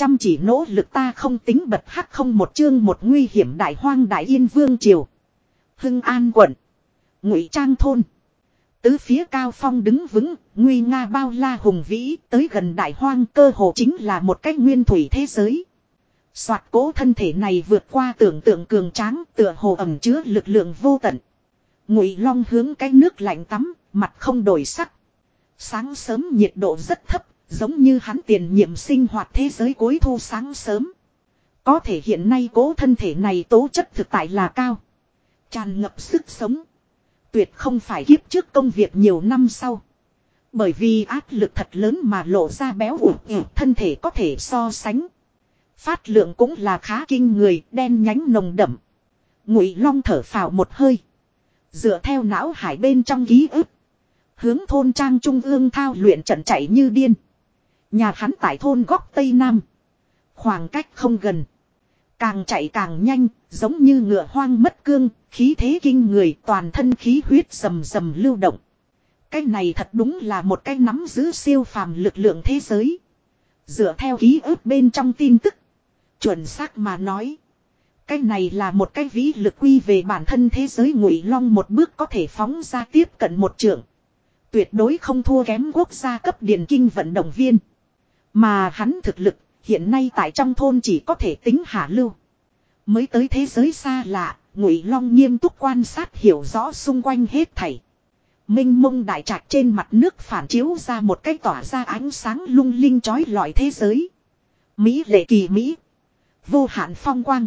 Chăm chỉ nỗ lực ta không tính bật hắc không một chương một nguy hiểm đại hoang đại yên vương triều. Hưng An quận. Ngụy Trang thôn. Tứ phía cao phong đứng vững, nguy nga bao la hùng vĩ, tới gần đại hoang cơ hồ chính là một cách nguyên thủy thế giới. Soạt cố thân thể này vượt qua tưởng tượng cường tráng, tựa hồ ẩm chứa lực lượng vô tận. Ngụy Long hướng cái nước lạnh tắm, mặt không đổi sắc. Sáng sớm nhiệt độ rất thấp, giống như hắn tiền nhiệm sinh hoạt thế giới cuối thu sáng sớm. Có thể hiện nay cố thân thể này tố chất thực tại là cao. Tràn ngập sức sống. Tuyệt không phải kiếp trước công việc nhiều năm sau. Bởi vì áp lực thật lớn mà lộ ra béo ủ thân thể có thể so sánh. Phát lượng cũng là khá kinh người, đen nhánh nồng đậm. Ngụy Long thở phào một hơi. Dựa theo não hải bên trong ký ức. Hướng thôn trang trung ương thao luyện trận chạy như điên. Nhà hắn tại thôn góc Tây Nam. Khoảng cách không gần. Càng chạy càng nhanh, giống như ngựa hoang mất cương, khí thế kinh người toàn thân khí huyết rầm rầm lưu động. Cái này thật đúng là một cái nắm giữ siêu phàm lực lượng thế giới. Dựa theo ký ức bên trong tin tức. Chuẩn xác mà nói. Cái này là một cái vĩ lực quy về bản thân thế giới ngụy long một bước có thể phóng ra tiếp cận một trưởng. Tuyệt đối không thua kém quốc gia cấp điền kinh vận động viên. Mà hắn thực lực hiện nay tại trong thôn chỉ có thể tính hạ lưu. Mới tới thế giới xa lạ, Ngụy Long nghiêm túc quan sát hiểu rõ xung quanh hết thảy. Minh mông đại trạch trên mặt nước phản chiếu ra một cái tỏa ra ánh sáng lung linh chói lọi thế giới. Mỹ lệ kỳ Mỹ. Vô hạn phong quang.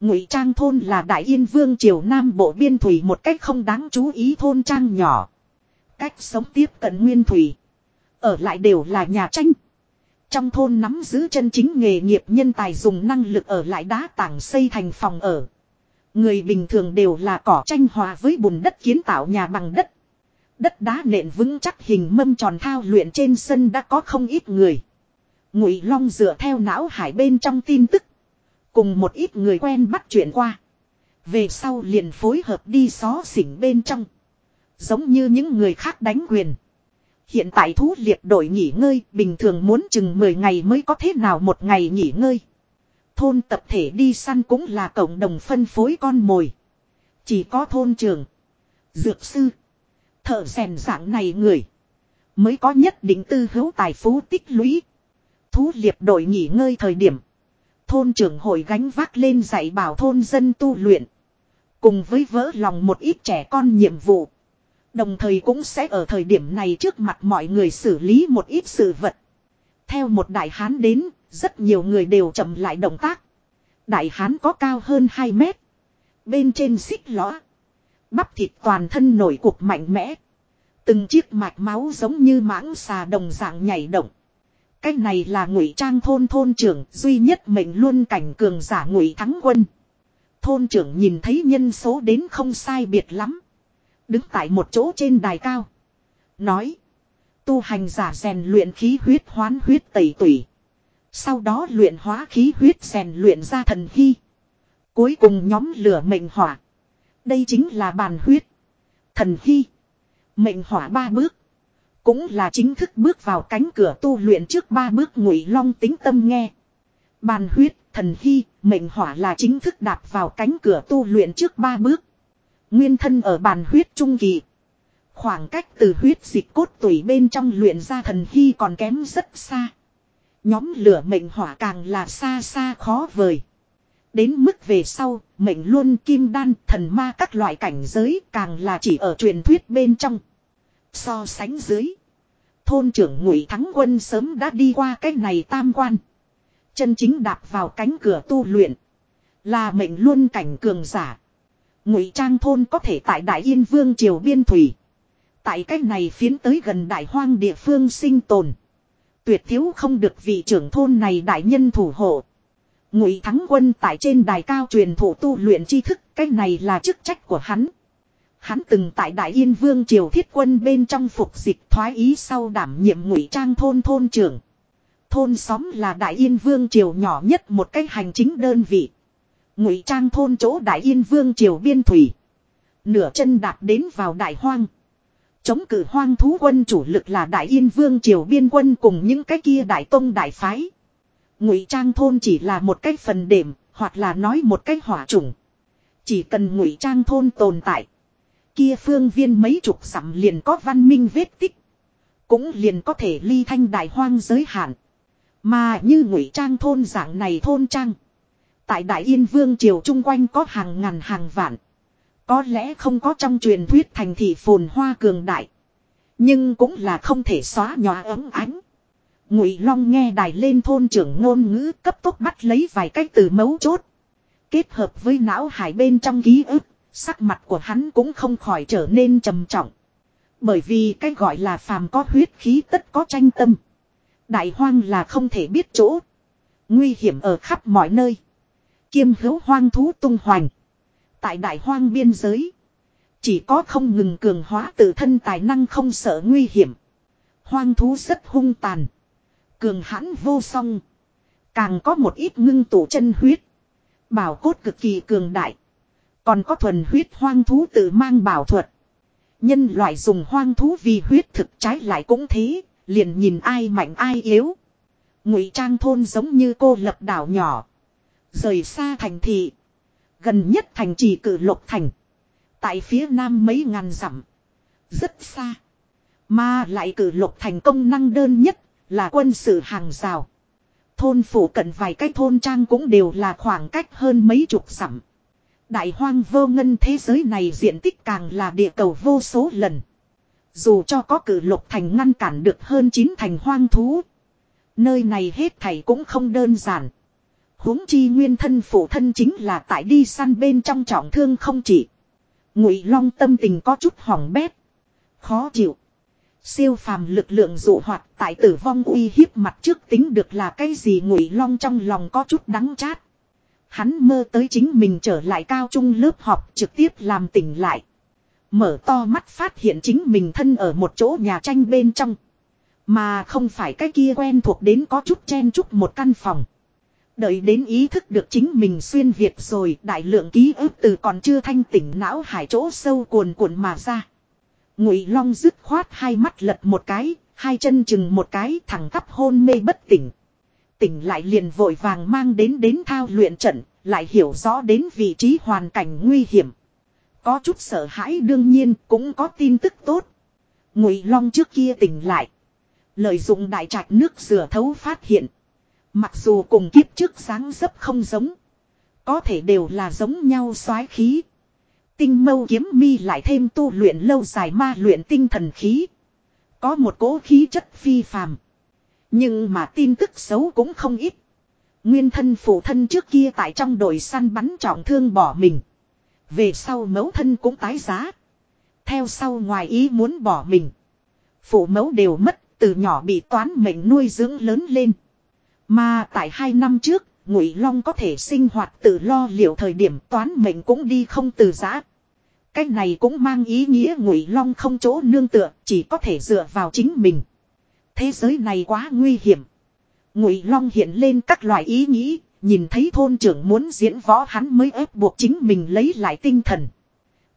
Ngụy Trang thôn là Đại Yên Vương triều Nam Bộ biên thủy một cách không đáng chú ý thôn trang nhỏ. Cách sống tiếp cận nguyên thủy. Ở lại đều là nhà tranh. Trong thôn nắm giữ chân chính nghề nghiệp nhân tài dùng năng lực ở lại đá tảng xây thành phòng ở. Người bình thường đều là cỏ tranh hòa với bùn đất kiến tạo nhà bằng đất. Đất đá nện vững chắc hình mâm tròn thao luyện trên sân đã có không ít người. Ngụy Long dựa theo não hải bên trong tin tức. Cùng một ít người quen bắt chuyện qua. Về sau liền phối hợp đi xó xỉnh bên trong. Giống như những người khác đánh quyền. Hiện tại thú liệt đội nghỉ ngơi, bình thường muốn chừng 10 ngày mới có thế nào một ngày nghỉ ngơi. Thôn tập thể đi săn cũng là cộng đồng phân phối con mồi. Chỉ có thôn trường. Dược sư. Thợ rèn dạng này người. Mới có nhất định tư hữu tài phú tích lũy. Thú liệp đội nghỉ ngơi thời điểm. Thôn trưởng hội gánh vác lên dạy bảo thôn dân tu luyện. Cùng với vỡ lòng một ít trẻ con nhiệm vụ. Đồng thời cũng sẽ ở thời điểm này trước mặt mọi người xử lý một ít sự vật. Theo một đại hán đến, rất nhiều người đều chậm lại động tác. Đại hán có cao hơn 2 mét. Bên trên xích lõa. Bắp thịt toàn thân nổi cục mạnh mẽ. Từng chiếc mạch máu giống như mãng xà đồng dạng nhảy động. Cái này là ngụy trang thôn thôn trưởng duy nhất mệnh luôn cảnh cường giả ngụy thắng quân. Thôn trưởng nhìn thấy nhân số đến không sai biệt lắm. Đứng tại một chỗ trên đài cao. Nói. Tu hành giả rèn luyện khí huyết hoán huyết tẩy tủy. Sau đó luyện hóa khí huyết rèn luyện ra thần hy. Cuối cùng nhóm lửa mệnh hỏa. Đây chính là bàn huyết. Thần hy. Mệnh hỏa ba bước. Cũng là chính thức bước vào cánh cửa tu luyện trước ba bước ngụy long tính tâm nghe. Bàn huyết, thần hy, mệnh hỏa là chính thức đạp vào cánh cửa tu luyện trước ba bước. Nguyên thân ở bàn huyết trung kỳ. Khoảng cách từ huyết dịch cốt tủy bên trong luyện ra thần hy còn kém rất xa. Nhóm lửa mệnh hỏa càng là xa xa khó vời. Đến mức về sau, mệnh luôn kim đan thần ma các loại cảnh giới càng là chỉ ở truyền thuyết bên trong. So sánh dưới. Thôn trưởng ngụy thắng quân sớm đã đi qua cái này tam quan. Chân chính đạp vào cánh cửa tu luyện. Là mệnh luôn cảnh cường giả. Ngụy trang thôn có thể tại Đại Yên Vương Triều Biên Thủy. Tại cách này phiến tới gần đại hoang địa phương sinh tồn. Tuyệt thiếu không được vị trưởng thôn này đại nhân thủ hộ. Ngụy Thắng Quân tại trên đài cao truyền thụ tu luyện tri thức, cái này là chức trách của hắn. Hắn từng tại Đại Yên Vương Triều Thiết Quân bên trong phục dịch thoái ý sau đảm nhiệm Ngụy Trang thôn thôn trưởng. Thôn xóm là Đại Yên Vương Triều nhỏ nhất một cái hành chính đơn vị. Ngụy Trang thôn chỗ Đại Yên Vương Triều biên thủy. Nửa chân đạp đến vào Đại Hoang. Chống cử hoang thú quân chủ lực là Đại Yên Vương Triều biên quân cùng những cái kia Đại Tông Đại Phái. Ngụy trang thôn chỉ là một cái phần điểm, hoặc là nói một cái hỏa chủng. Chỉ cần ngụy trang thôn tồn tại. Kia phương viên mấy chục sặm liền có văn minh vết tích. Cũng liền có thể ly thanh đại hoang giới hạn. Mà như ngụy trang thôn dạng này thôn trang. Tại Đại Yên Vương Triều chung quanh có hàng ngàn hàng vạn. Có lẽ không có trong truyền thuyết thành thị phồn hoa cường đại. Nhưng cũng là không thể xóa nhòa ấm ánh. Ngụy Long nghe đài lên thôn trưởng ngôn ngữ cấp tốc bắt lấy vài cái từ mấu chốt. Kết hợp với não hải bên trong ký ức, sắc mặt của hắn cũng không khỏi trở nên trầm trọng. Bởi vì cái gọi là phàm có huyết khí tất có tranh tâm. Đại hoang là không thể biết chỗ. Nguy hiểm ở khắp mọi nơi. Kiêm hữu hoang thú tung hoành. Tại đại hoang biên giới. Chỉ có không ngừng cường hóa tự thân tài năng không sợ nguy hiểm. Hoang thú rất hung tàn. Cường hãn vô song. Càng có một ít ngưng tụ chân huyết. Bảo cốt cực kỳ cường đại. Còn có thuần huyết hoang thú tự mang bảo thuật. Nhân loại dùng hoang thú vì huyết thực trái lại cũng thế, liền nhìn ai mạnh ai yếu. Ngụy trang thôn giống như cô lập đảo nhỏ. Rời xa thành thị. Gần nhất thành trì cử lục thành. Tại phía nam mấy ngàn dặm. Rất xa. Mà lại cử lục thành công năng đơn nhất là quân sự hàng rào. Thôn phủ cận vài cái thôn trang cũng đều là khoảng cách hơn mấy chục dặm. Đại hoang vô ngân thế giới này diện tích càng là địa cầu vô số lần. Dù cho có cử lục thành ngăn cản được hơn chín thành hoang thú. Nơi này hết thảy cũng không đơn giản huống chi nguyên thân phụ thân chính là tại đi săn bên trong trọng thương không chỉ. Ngụy Long tâm tình có chút hỏng bét, khó chịu. Siêu phàm lực lượng dụ hoạt tại tử vong uy hiếp mặt trước tính được là cái gì Ngụy Long trong lòng có chút đắng chát. Hắn mơ tới chính mình trở lại cao trung lớp học trực tiếp làm tỉnh lại. Mở to mắt phát hiện chính mình thân ở một chỗ nhà tranh bên trong. Mà không phải cái kia quen thuộc đến có chút chen chúc một căn phòng. Đợi đến ý thức được chính mình xuyên Việt rồi đại lượng ký ức từ còn chưa thanh tỉnh não hải chỗ sâu cuồn cuộn mà ra. Ngụy Long dứt khoát hai mắt lật một cái, hai chân chừng một cái thẳng tắp hôn mê bất tỉnh. Tỉnh lại liền vội vàng mang đến đến thao luyện trận, lại hiểu rõ đến vị trí hoàn cảnh nguy hiểm. Có chút sợ hãi đương nhiên cũng có tin tức tốt. Ngụy Long trước kia tỉnh lại. Lợi dụng đại trạch nước rửa thấu phát hiện. Mặc dù cùng kiếp trước sáng dấp không giống. Có thể đều là giống nhau soái khí. Tinh mâu kiếm mi lại thêm tu luyện lâu dài ma luyện tinh thần khí. Có một cố khí chất phi phàm. Nhưng mà tin tức xấu cũng không ít. Nguyên thân phụ thân trước kia tại trong đội săn bắn trọng thương bỏ mình. Về sau mẫu thân cũng tái giá. Theo sau ngoài ý muốn bỏ mình. Phụ mẫu đều mất, từ nhỏ bị toán mệnh nuôi dưỡng lớn lên. Mà tại hai năm trước, Ngụy Long có thể sinh hoạt tự lo liệu thời điểm toán mệnh cũng đi không từ giã. Cái này cũng mang ý nghĩa Ngụy Long không chỗ nương tựa, chỉ có thể dựa vào chính mình. Thế giới này quá nguy hiểm. Ngụy Long hiện lên các loại ý nghĩ, nhìn thấy thôn trưởng muốn diễn võ hắn mới ép buộc chính mình lấy lại tinh thần.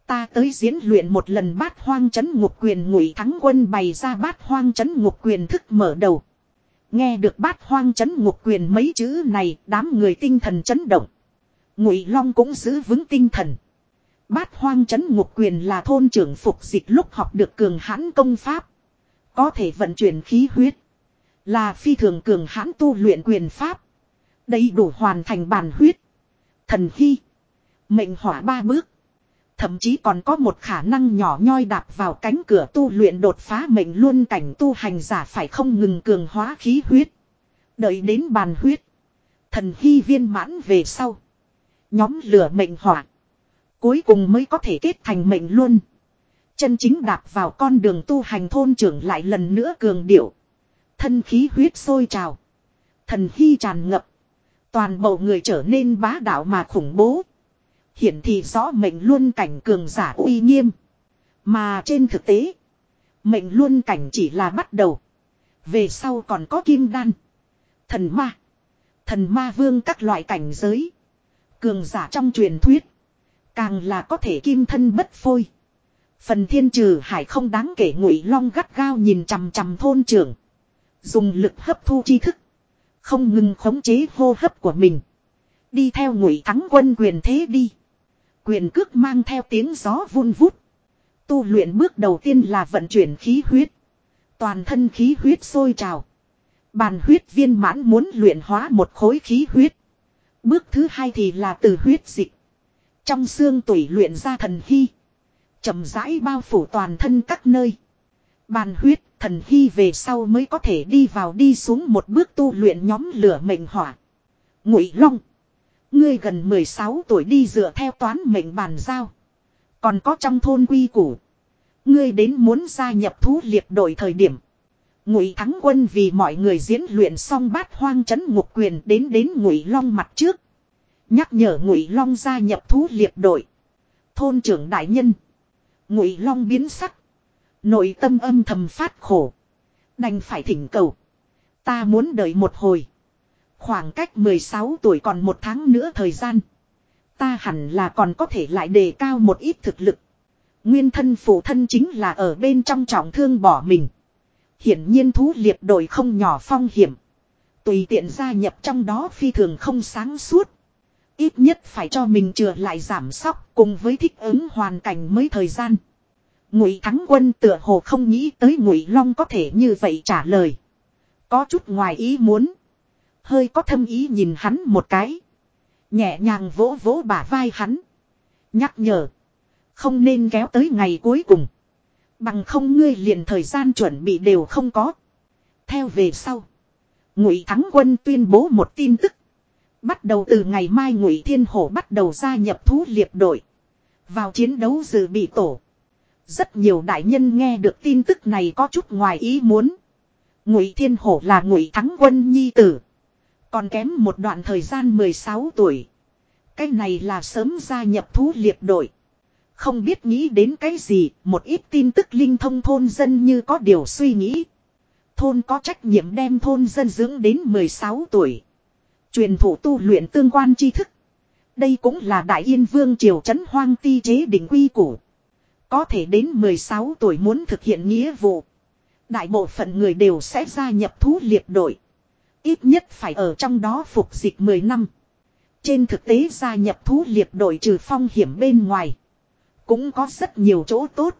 Ta tới diễn luyện một lần bát hoang chấn ngục quyền ngụy thắng quân bày ra bát hoang chấn ngục quyền thức mở đầu. Nghe được bát hoang chấn ngục quyền mấy chữ này, đám người tinh thần chấn động. Ngụy Long cũng giữ vững tinh thần. Bát hoang chấn ngục quyền là thôn trưởng phục dịch lúc học được cường hãn công pháp. Có thể vận chuyển khí huyết. Là phi thường cường hãn tu luyện quyền pháp. Đầy đủ hoàn thành bản huyết. Thần khi. Mệnh hỏa ba bước. Thậm chí còn có một khả năng nhỏ nhoi đạp vào cánh cửa tu luyện đột phá mệnh luôn cảnh tu hành giả phải không ngừng cường hóa khí huyết. Đợi đến bàn huyết. Thần hy viên mãn về sau. Nhóm lửa mệnh hỏa. Cuối cùng mới có thể kết thành mệnh luôn. Chân chính đạp vào con đường tu hành thôn trưởng lại lần nữa cường điệu. Thân khí huyết sôi trào. Thần hy tràn ngập. Toàn bộ người trở nên bá đạo mà khủng bố. Hiển thị rõ mệnh luôn cảnh cường giả uy nghiêm. Mà trên thực tế. Mệnh luôn cảnh chỉ là bắt đầu. Về sau còn có kim đan. Thần ma. Thần ma vương các loại cảnh giới. Cường giả trong truyền thuyết. Càng là có thể kim thân bất phôi. Phần thiên trừ hải không đáng kể ngụy long gắt gao nhìn chằm chằm thôn trưởng. Dùng lực hấp thu tri thức. Không ngừng khống chế hô hấp của mình. Đi theo ngụy thắng quân quyền thế đi. Quyền cước mang theo tiếng gió vun vút. Tu luyện bước đầu tiên là vận chuyển khí huyết. Toàn thân khí huyết sôi trào. Bàn huyết viên mãn muốn luyện hóa một khối khí huyết. Bước thứ hai thì là từ huyết dịch. Trong xương tủy luyện ra thần hy. chậm rãi bao phủ toàn thân các nơi. Bàn huyết, thần hy về sau mới có thể đi vào đi xuống một bước tu luyện nhóm lửa mệnh hỏa. Ngụy Long. Ngươi gần 16 tuổi đi dựa theo toán mệnh bàn giao. Còn có trong thôn quy củ. Ngươi đến muốn gia nhập thú liệt đội thời điểm. Ngụy Thắng Quân vì mọi người diễn luyện xong bát hoang chấn ngục quyền đến đến Ngụy Long mặt trước. Nhắc nhở Ngụy Long gia nhập thú liệt đội. Thôn trưởng đại nhân. Ngụy Long biến sắc. Nội tâm âm thầm phát khổ. Đành phải thỉnh cầu. Ta muốn đợi một hồi. Khoảng cách 16 tuổi còn một tháng nữa thời gian. Ta hẳn là còn có thể lại đề cao một ít thực lực. Nguyên thân phụ thân chính là ở bên trong trọng thương bỏ mình. Hiển nhiên thú liệp đội không nhỏ phong hiểm. Tùy tiện gia nhập trong đó phi thường không sáng suốt. Ít nhất phải cho mình chừa lại giảm sóc cùng với thích ứng hoàn cảnh mới thời gian. Ngụy Thắng Quân tựa hồ không nghĩ tới Ngụy Long có thể như vậy trả lời. Có chút ngoài ý muốn. Hơi có thâm ý nhìn hắn một cái. Nhẹ nhàng vỗ vỗ bả vai hắn. Nhắc nhở. Không nên kéo tới ngày cuối cùng. Bằng không ngươi liền thời gian chuẩn bị đều không có. Theo về sau. Ngụy Thắng Quân tuyên bố một tin tức. Bắt đầu từ ngày mai Ngụy Thiên Hổ bắt đầu gia nhập thú liệp đội. Vào chiến đấu dự bị tổ. Rất nhiều đại nhân nghe được tin tức này có chút ngoài ý muốn. Ngụy Thiên Hổ là Ngụy Thắng Quân nhi tử. Còn kém một đoạn thời gian 16 tuổi. Cái này là sớm gia nhập thú liệp đội. Không biết nghĩ đến cái gì, một ít tin tức linh thông thôn dân như có điều suy nghĩ. Thôn có trách nhiệm đem thôn dân dưỡng đến 16 tuổi. Truyền thủ tu luyện tương quan tri thức. Đây cũng là Đại Yên Vương Triều Trấn Hoang ti chế định quy củ. Có thể đến 16 tuổi muốn thực hiện nghĩa vụ. Đại bộ phận người đều sẽ gia nhập thú liệp đội. Ít nhất phải ở trong đó phục dịch 10 năm. Trên thực tế gia nhập thú liệp đội trừ phong hiểm bên ngoài. Cũng có rất nhiều chỗ tốt.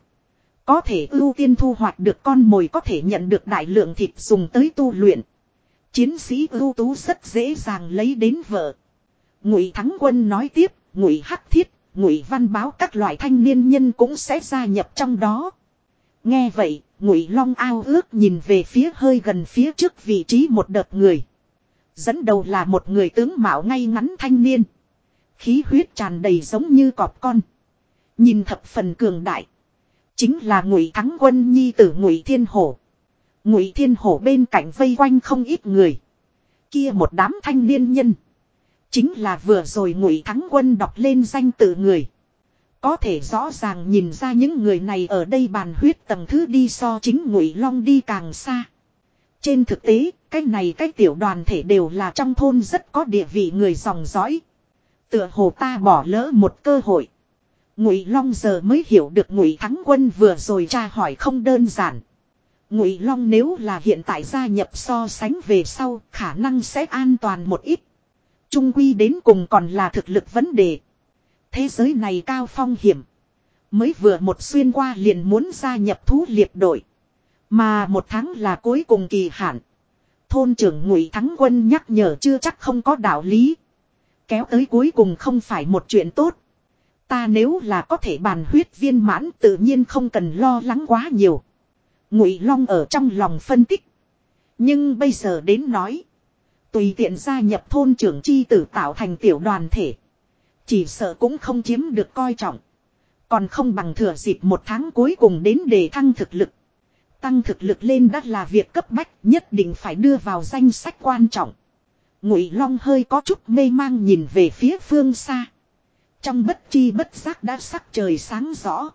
Có thể ưu tiên thu hoạch được con mồi có thể nhận được đại lượng thịt dùng tới tu luyện. Chiến sĩ ưu tú rất dễ dàng lấy đến vợ. Ngụy Thắng Quân nói tiếp, Ngụy Hắc Thiết, Ngụy Văn Báo các loại thanh niên nhân cũng sẽ gia nhập trong đó. Nghe vậy, Ngụy Long ao ước nhìn về phía hơi gần phía trước vị trí một đợt người. Dẫn đầu là một người tướng mạo ngay ngắn thanh niên. Khí huyết tràn đầy giống như cọp con. Nhìn thập phần cường đại. Chính là Ngụy Thắng Quân nhi tử Ngụy Thiên Hổ. Ngụy Thiên Hổ bên cạnh vây quanh không ít người. Kia một đám thanh niên nhân. Chính là vừa rồi Ngụy Thắng Quân đọc lên danh tự người. Có thể rõ ràng nhìn ra những người này ở đây bàn huyết tầng thứ đi so chính Ngụy Long đi càng xa. Trên thực tế, cái này cái tiểu đoàn thể đều là trong thôn rất có địa vị người dòng dõi. Tựa hồ ta bỏ lỡ một cơ hội. Ngụy Long giờ mới hiểu được Ngụy Thắng Quân vừa rồi tra hỏi không đơn giản. Ngụy Long nếu là hiện tại gia nhập so sánh về sau, khả năng sẽ an toàn một ít. Trung quy đến cùng còn là thực lực vấn đề. Thế giới này cao phong hiểm. Mới vừa một xuyên qua liền muốn gia nhập thú liệt đội. Mà một tháng là cuối cùng kỳ hạn. Thôn trưởng Ngụy Thắng Quân nhắc nhở chưa chắc không có đạo lý. Kéo tới cuối cùng không phải một chuyện tốt. Ta nếu là có thể bàn huyết viên mãn tự nhiên không cần lo lắng quá nhiều. Ngụy Long ở trong lòng phân tích. Nhưng bây giờ đến nói. Tùy tiện gia nhập thôn trưởng chi tử tạo thành tiểu đoàn thể. Chỉ sợ cũng không chiếm được coi trọng. Còn không bằng thừa dịp một tháng cuối cùng đến để thăng thực lực. Tăng thực lực lên đã là việc cấp bách, nhất định phải đưa vào danh sách quan trọng. Ngụy Long hơi có chút mê mang nhìn về phía phương xa. Trong bất chi bất giác đã sắc trời sáng rõ.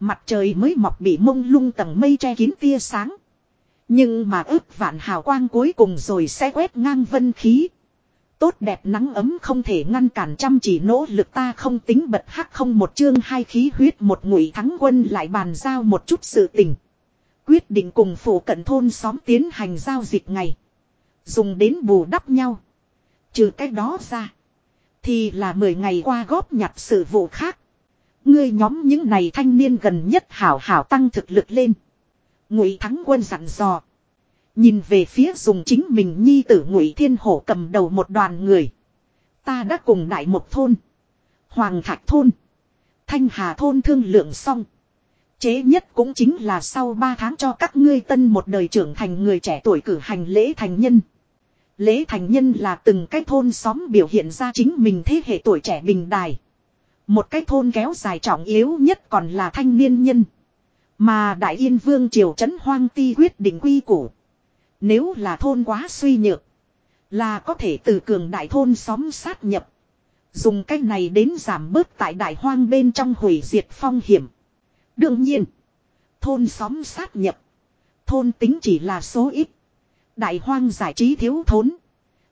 Mặt trời mới mọc bị mông lung tầng mây che kín tia sáng. Nhưng mà ước vạn hào quang cuối cùng rồi sẽ quét ngang vân khí. Tốt đẹp nắng ấm không thể ngăn cản chăm chỉ nỗ lực ta không tính bật hắc không một chương hai khí huyết một ngụy thắng quân lại bàn giao một chút sự tình. Quyết định cùng phủ cận thôn xóm tiến hành giao dịch ngày. Dùng đến bù đắp nhau. Trừ cái đó ra. Thì là 10 ngày qua góp nhặt sự vụ khác. Ngươi nhóm những này thanh niên gần nhất hảo hảo tăng thực lực lên. Ngụy Thắng Quân dặn dò. Nhìn về phía dùng chính mình nhi tử Ngụy Thiên Hổ cầm đầu một đoàn người. Ta đã cùng đại một thôn. Hoàng Thạch thôn. Thanh Hà thôn thương lượng xong. Chế nhất cũng chính là sau 3 tháng cho các ngươi tân một đời trưởng thành người trẻ tuổi cử hành lễ thành nhân. Lễ thành nhân là từng cái thôn xóm biểu hiện ra chính mình thế hệ tuổi trẻ bình đài. Một cái thôn kéo dài trọng yếu nhất còn là thanh niên nhân. Mà Đại Yên Vương Triều Trấn Hoang Ti quyết định quy củ. Nếu là thôn quá suy nhược. Là có thể từ cường đại thôn xóm sát nhập. Dùng cách này đến giảm bớt tại đại hoang bên trong hủy diệt phong hiểm. Đương nhiên. Thôn xóm sát nhập. Thôn tính chỉ là số ít. Đại hoang giải trí thiếu thốn.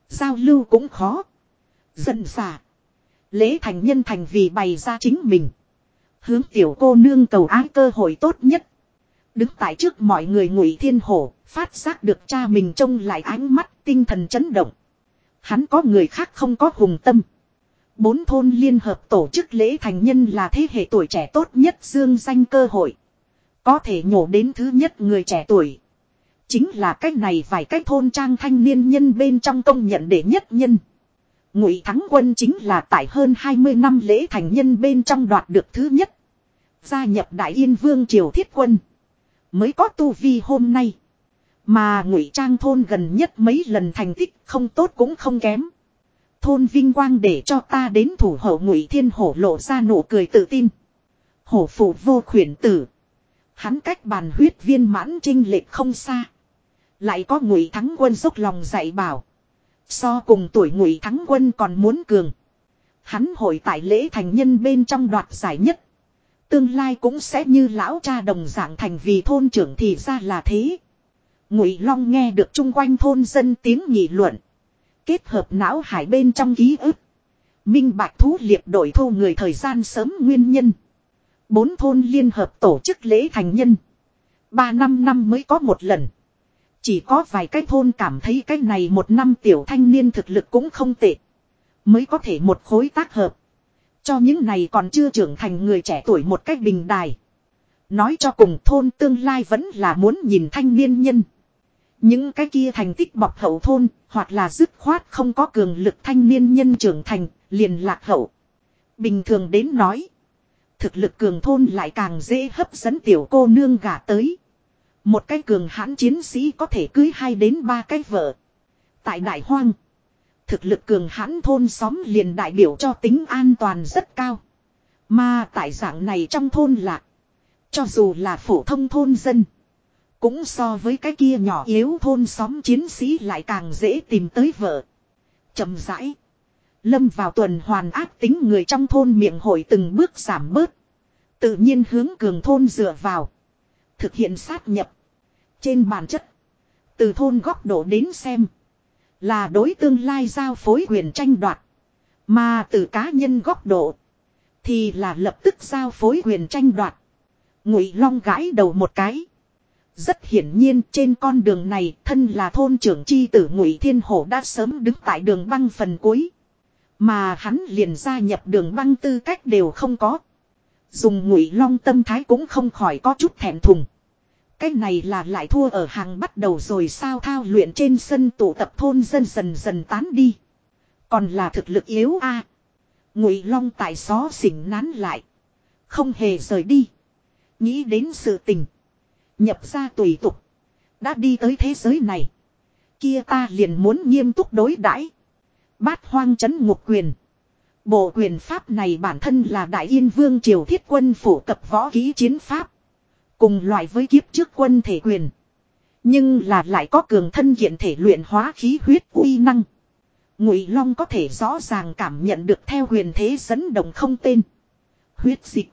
Giao lưu cũng khó. Dần xả. Lễ thành nhân thành vì bày ra chính mình. Hướng tiểu cô nương cầu ái cơ hội tốt nhất. Đứng tại trước mọi người ngụy thiên hổ, phát giác được cha mình trông lại ánh mắt tinh thần chấn động. Hắn có người khác không có hùng tâm. Bốn thôn liên hợp tổ chức lễ thành nhân là thế hệ tuổi trẻ tốt nhất dương danh cơ hội. Có thể nhổ đến thứ nhất người trẻ tuổi. Chính là cách này vài cách thôn trang thanh niên nhân bên trong công nhận để nhất nhân. Ngụy Thắng Quân chính là tại hơn 20 năm lễ thành nhân bên trong đoạt được thứ nhất. Gia nhập Đại Yên Vương Triều Thiết Quân. Mới có tu vi hôm nay. Mà Ngụy Trang thôn gần nhất mấy lần thành tích không tốt cũng không kém. Thôn vinh quang để cho ta đến thủ hộ Ngụy Thiên Hổ lộ ra nụ cười tự tin. Hổ phụ vô khuyển tử. Hắn cách bàn huyết viên mãn trinh lệch không xa. Lại có Ngụy Thắng Quân dốc lòng dạy bảo. So cùng tuổi ngụy thắng quân còn muốn cường. Hắn hội tại lễ thành nhân bên trong đoạt giải nhất. Tương lai cũng sẽ như lão cha đồng dạng thành vì thôn trưởng thì ra là thế. Ngụy Long nghe được chung quanh thôn dân tiếng nghị luận. Kết hợp não hải bên trong ký ức. Minh bạch thú liệp đổi thu người thời gian sớm nguyên nhân. Bốn thôn liên hợp tổ chức lễ thành nhân. Ba năm năm mới có một lần. Chỉ có vài cái thôn cảm thấy cái này một năm tiểu thanh niên thực lực cũng không tệ. Mới có thể một khối tác hợp. Cho những này còn chưa trưởng thành người trẻ tuổi một cách bình đài. Nói cho cùng thôn tương lai vẫn là muốn nhìn thanh niên nhân. Những cái kia thành tích bọc hậu thôn, hoặc là dứt khoát không có cường lực thanh niên nhân trưởng thành, liền lạc hậu. Bình thường đến nói, thực lực cường thôn lại càng dễ hấp dẫn tiểu cô nương gả tới. Một cái cường hãn chiến sĩ có thể cưới hai đến ba cái vợ. Tại Đại Hoang, thực lực cường hãn thôn xóm liền đại biểu cho tính an toàn rất cao. Mà tại dạng này trong thôn lạc, cho dù là phổ thông thôn dân, cũng so với cái kia nhỏ yếu thôn xóm chiến sĩ lại càng dễ tìm tới vợ. chậm rãi, lâm vào tuần hoàn ác tính người trong thôn miệng hội từng bước giảm bớt. Tự nhiên hướng cường thôn dựa vào. Thực hiện sát nhập. Trên bản chất. Từ thôn góc độ đến xem. Là đối tương lai giao phối quyền tranh đoạt. Mà từ cá nhân góc độ. Thì là lập tức giao phối quyền tranh đoạt. Ngụy Long gãi đầu một cái. Rất hiển nhiên trên con đường này, thân là thôn trưởng chi tử Ngụy Thiên Hổ đã sớm đứng tại đường băng phần cuối. Mà hắn liền gia nhập đường băng tư cách đều không có. Dùng Ngụy Long tâm thái cũng không khỏi có chút thẹn thùng. Cái này là lại thua ở hàng bắt đầu rồi sao thao luyện trên sân tụ tập thôn dân dần dần tán đi. Còn là thực lực yếu a Ngụy Long tại xó xỉnh nán lại. Không hề rời đi. Nghĩ đến sự tình. Nhập ra tùy tục. Đã đi tới thế giới này. Kia ta liền muốn nghiêm túc đối đãi Bát hoang chấn ngục quyền. Bộ quyền pháp này bản thân là Đại Yên Vương Triều Thiết Quân phủ cập võ ký chiến pháp. Cùng loại với kiếp trước quân thể quyền. Nhưng là lại có cường thân hiện thể luyện hóa khí huyết uy năng. Ngụy Long có thể rõ ràng cảm nhận được theo huyền thế dẫn động không tên. Huyết dịch.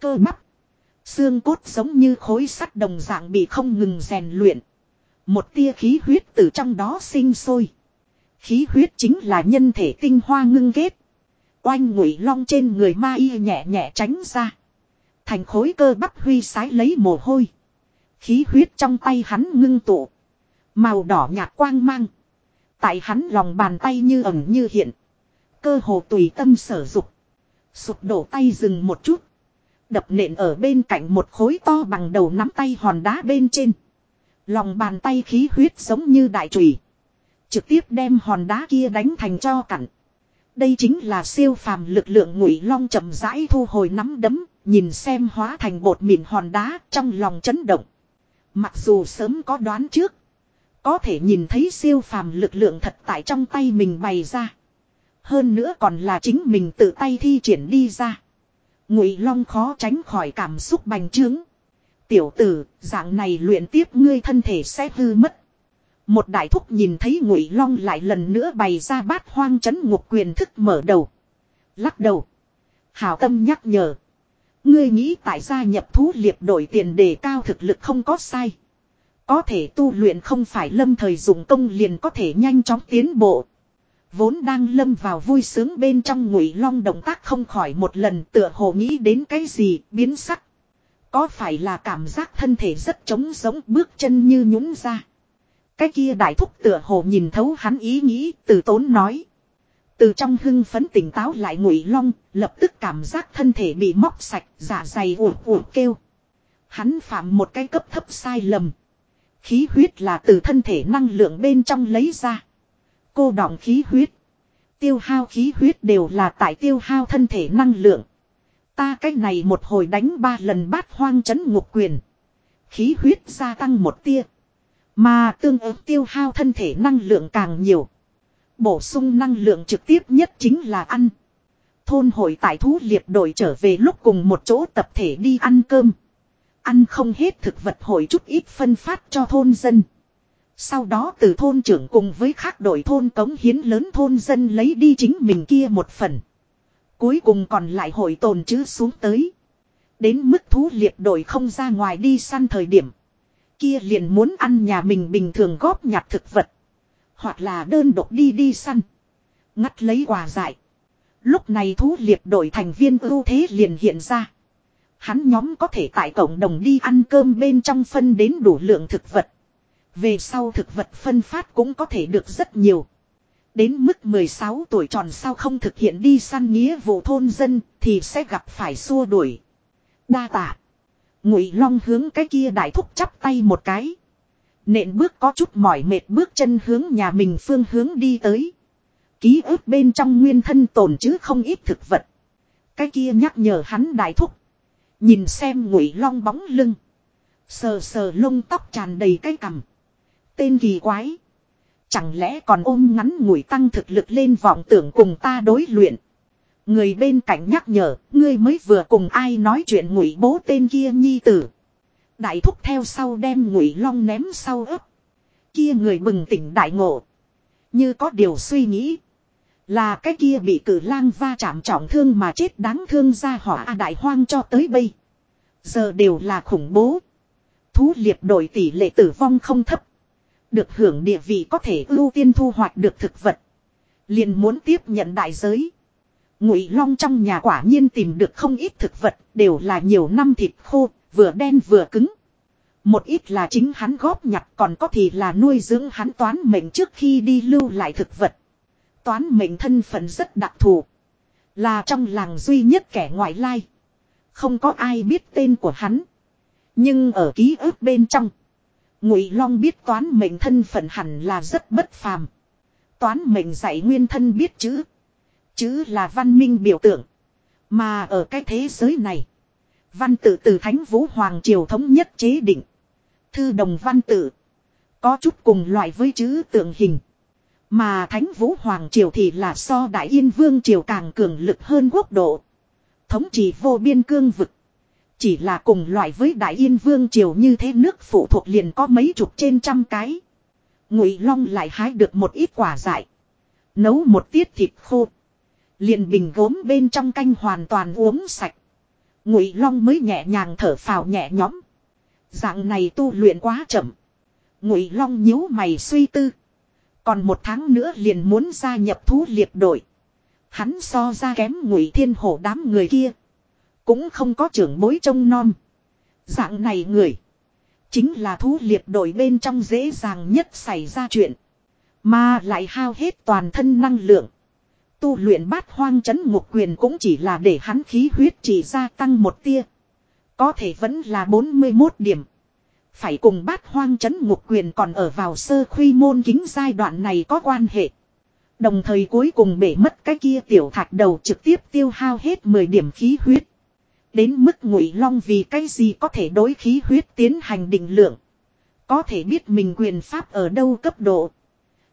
Cơ bắp. Xương cốt giống như khối sắt đồng dạng bị không ngừng rèn luyện. Một tia khí huyết từ trong đó sinh sôi. Khí huyết chính là nhân thể tinh hoa ngưng kết. Oanh ngụy long trên người ma y nhẹ nhẹ tránh ra. Thành khối cơ bắp huy sái lấy mồ hôi. Khí huyết trong tay hắn ngưng tụ. Màu đỏ nhạt quang mang. Tại hắn lòng bàn tay như ẩn như hiện. Cơ hồ tùy tâm sở dục. Sụp đổ tay dừng một chút. Đập nện ở bên cạnh một khối to bằng đầu nắm tay hòn đá bên trên. Lòng bàn tay khí huyết giống như đại trùy. Trực tiếp đem hòn đá kia đánh thành cho cặn. Đây chính là siêu phàm lực lượng ngụy long chậm rãi thu hồi nắm đấm, nhìn xem hóa thành bột mịn hòn đá trong lòng chấn động. Mặc dù sớm có đoán trước, có thể nhìn thấy siêu phàm lực lượng thật tại trong tay mình bày ra. Hơn nữa còn là chính mình tự tay thi triển đi ra. Ngụy Long khó tránh khỏi cảm xúc bành trướng. Tiểu tử, dạng này luyện tiếp ngươi thân thể sẽ hư mất. Một đại thúc nhìn thấy Ngụy Long lại lần nữa bày ra bát hoang chấn ngục quyền thức mở đầu. Lắc đầu. Hảo tâm nhắc nhở. Ngươi nghĩ tại gia nhập thú liệp đổi tiền đề cao thực lực không có sai. Có thể tu luyện không phải lâm thời dùng công liền có thể nhanh chóng tiến bộ. Vốn đang lâm vào vui sướng bên trong ngụy long động tác không khỏi một lần tựa hồ nghĩ đến cái gì biến sắc. Có phải là cảm giác thân thể rất trống giống bước chân như nhún ra. Cái kia đại thúc tựa hồ nhìn thấu hắn ý nghĩ, từ tốn nói. Từ trong hưng phấn tỉnh táo lại ngụy long, lập tức cảm giác thân thể bị móc sạch, giả dày ủ ủ kêu. Hắn phạm một cái cấp thấp sai lầm. Khí huyết là từ thân thể năng lượng bên trong lấy ra. Cô đọng khí huyết. Tiêu hao khí huyết đều là tại tiêu hao thân thể năng lượng. Ta cách này một hồi đánh ba lần bát hoang chấn ngục quyền. Khí huyết gia tăng một tia. Mà tương ứng tiêu hao thân thể năng lượng càng nhiều. Bổ sung năng lượng trực tiếp nhất chính là ăn. Thôn hội tại thú liệp đội trở về lúc cùng một chỗ tập thể đi ăn cơm. Ăn không hết thực vật hội chút ít phân phát cho thôn dân. Sau đó từ thôn trưởng cùng với khác đội thôn cống hiến lớn thôn dân lấy đi chính mình kia một phần. Cuối cùng còn lại hội tồn chứ xuống tới. Đến mức thú liệt đội không ra ngoài đi săn thời điểm. Kia liền muốn ăn nhà mình bình thường góp nhặt thực vật. Hoặc là đơn độc đi đi săn. Ngắt lấy quà dại. Lúc này thú liệp đội thành viên ưu thế liền hiện ra. Hắn nhóm có thể tại cộng đồng đi ăn cơm bên trong phân đến đủ lượng thực vật. Về sau thực vật phân phát cũng có thể được rất nhiều. Đến mức 16 tuổi tròn sau không thực hiện đi săn nghĩa vụ thôn dân thì sẽ gặp phải xua đuổi. Đa tạ. Ngụy Long hướng cái kia đại thúc chắp tay một cái. Nện bước có chút mỏi mệt bước chân hướng nhà mình phương hướng đi tới. Ký ức bên trong nguyên thân tồn chứ không ít thực vật. Cái kia nhắc nhở hắn đại thúc. Nhìn xem ngụy long bóng lưng. Sờ sờ lông tóc tràn đầy cái cằm. Tên kỳ quái. Chẳng lẽ còn ôm ngắn ngủi tăng thực lực lên vọng tưởng cùng ta đối luyện. Người bên cạnh nhắc nhở, ngươi mới vừa cùng ai nói chuyện ngụy bố tên kia nhi tử. Đại thúc theo sau đem ngụy long ném sau ấp. Kia người bừng tỉnh đại ngộ. Như có điều suy nghĩ. Là cái kia bị cử lang va chạm trọng thương mà chết đáng thương ra hỏa đại hoang cho tới bây. Giờ đều là khủng bố. Thú liệt đổi tỷ lệ tử vong không thấp. Được hưởng địa vị có thể ưu tiên thu hoạch được thực vật. Liền muốn tiếp nhận đại giới. Ngụy Long trong nhà quả nhiên tìm được không ít thực vật, đều là nhiều năm thịt khô, vừa đen vừa cứng. Một ít là chính hắn góp nhặt còn có thì là nuôi dưỡng hắn toán mệnh trước khi đi lưu lại thực vật. Toán mệnh thân phận rất đặc thù. Là trong làng duy nhất kẻ ngoại lai. Không có ai biết tên của hắn. Nhưng ở ký ức bên trong. Ngụy Long biết toán mệnh thân phận hẳn là rất bất phàm. Toán mệnh dạy nguyên thân biết chữ. Chữ là văn minh biểu tượng. Mà ở cái thế giới này. Văn tự từ Thánh Vũ Hoàng Triều thống nhất chế định. Thư đồng văn tự. Có chút cùng loại với chữ tượng hình. Mà Thánh Vũ Hoàng Triều thì là so Đại Yên Vương Triều càng cường lực hơn quốc độ. Thống trị vô biên cương vực. Chỉ là cùng loại với Đại Yên Vương Triều như thế nước phụ thuộc liền có mấy chục trên trăm cái. Ngụy Long lại hái được một ít quả dại. Nấu một tiết thịt khô. Liền bình gốm bên trong canh hoàn toàn uống sạch. Ngụy Long mới nhẹ nhàng thở phào nhẹ nhõm. Dạng này tu luyện quá chậm. Ngụy Long nhíu mày suy tư. Còn một tháng nữa liền muốn gia nhập thú liệt đội. Hắn so ra kém ngụy thiên hổ đám người kia. Cũng không có trưởng bối trông non. Dạng này người. Chính là thú liệt đội bên trong dễ dàng nhất xảy ra chuyện. Mà lại hao hết toàn thân năng lượng. Tu luyện bát hoang chấn ngục quyền cũng chỉ là để hắn khí huyết chỉ gia tăng một tia. Có thể vẫn là 41 điểm. Phải cùng bát hoang chấn ngục quyền còn ở vào sơ khuy môn kính giai đoạn này có quan hệ. Đồng thời cuối cùng bể mất cái kia tiểu thạch đầu trực tiếp tiêu hao hết 10 điểm khí huyết. Đến mức ngụy long vì cái gì có thể đối khí huyết tiến hành định lượng. Có thể biết mình quyền pháp ở đâu cấp độ.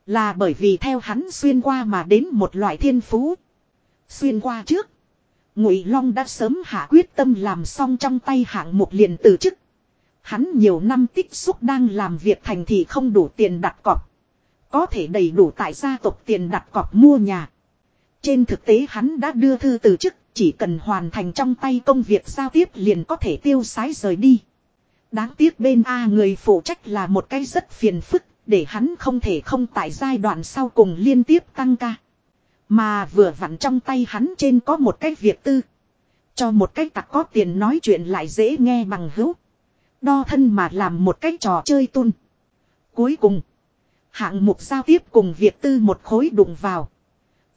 Là bởi vì theo hắn xuyên qua mà đến một loại thiên phú. Xuyên qua trước. Ngụy Long đã sớm hạ quyết tâm làm xong trong tay hạng mục liền từ chức. Hắn nhiều năm tích xúc đang làm việc thành thì không đủ tiền đặt cọc. Có thể đầy đủ tại gia tộc tiền đặt cọc mua nhà. Trên thực tế hắn đã đưa thư từ chức, chỉ cần hoàn thành trong tay công việc giao tiếp liền có thể tiêu sái rời đi. Đáng tiếc bên A người phụ trách là một cái rất phiền phức, để hắn không thể không tại giai đoạn sau cùng liên tiếp tăng ca. Mà vừa vặn trong tay hắn trên có một cái việc tư. Cho một cái tặc có tiền nói chuyện lại dễ nghe bằng hữu. Đo thân mà làm một cái trò chơi tuôn. Cuối cùng. Hạng mục giao tiếp cùng việc tư một khối đụng vào.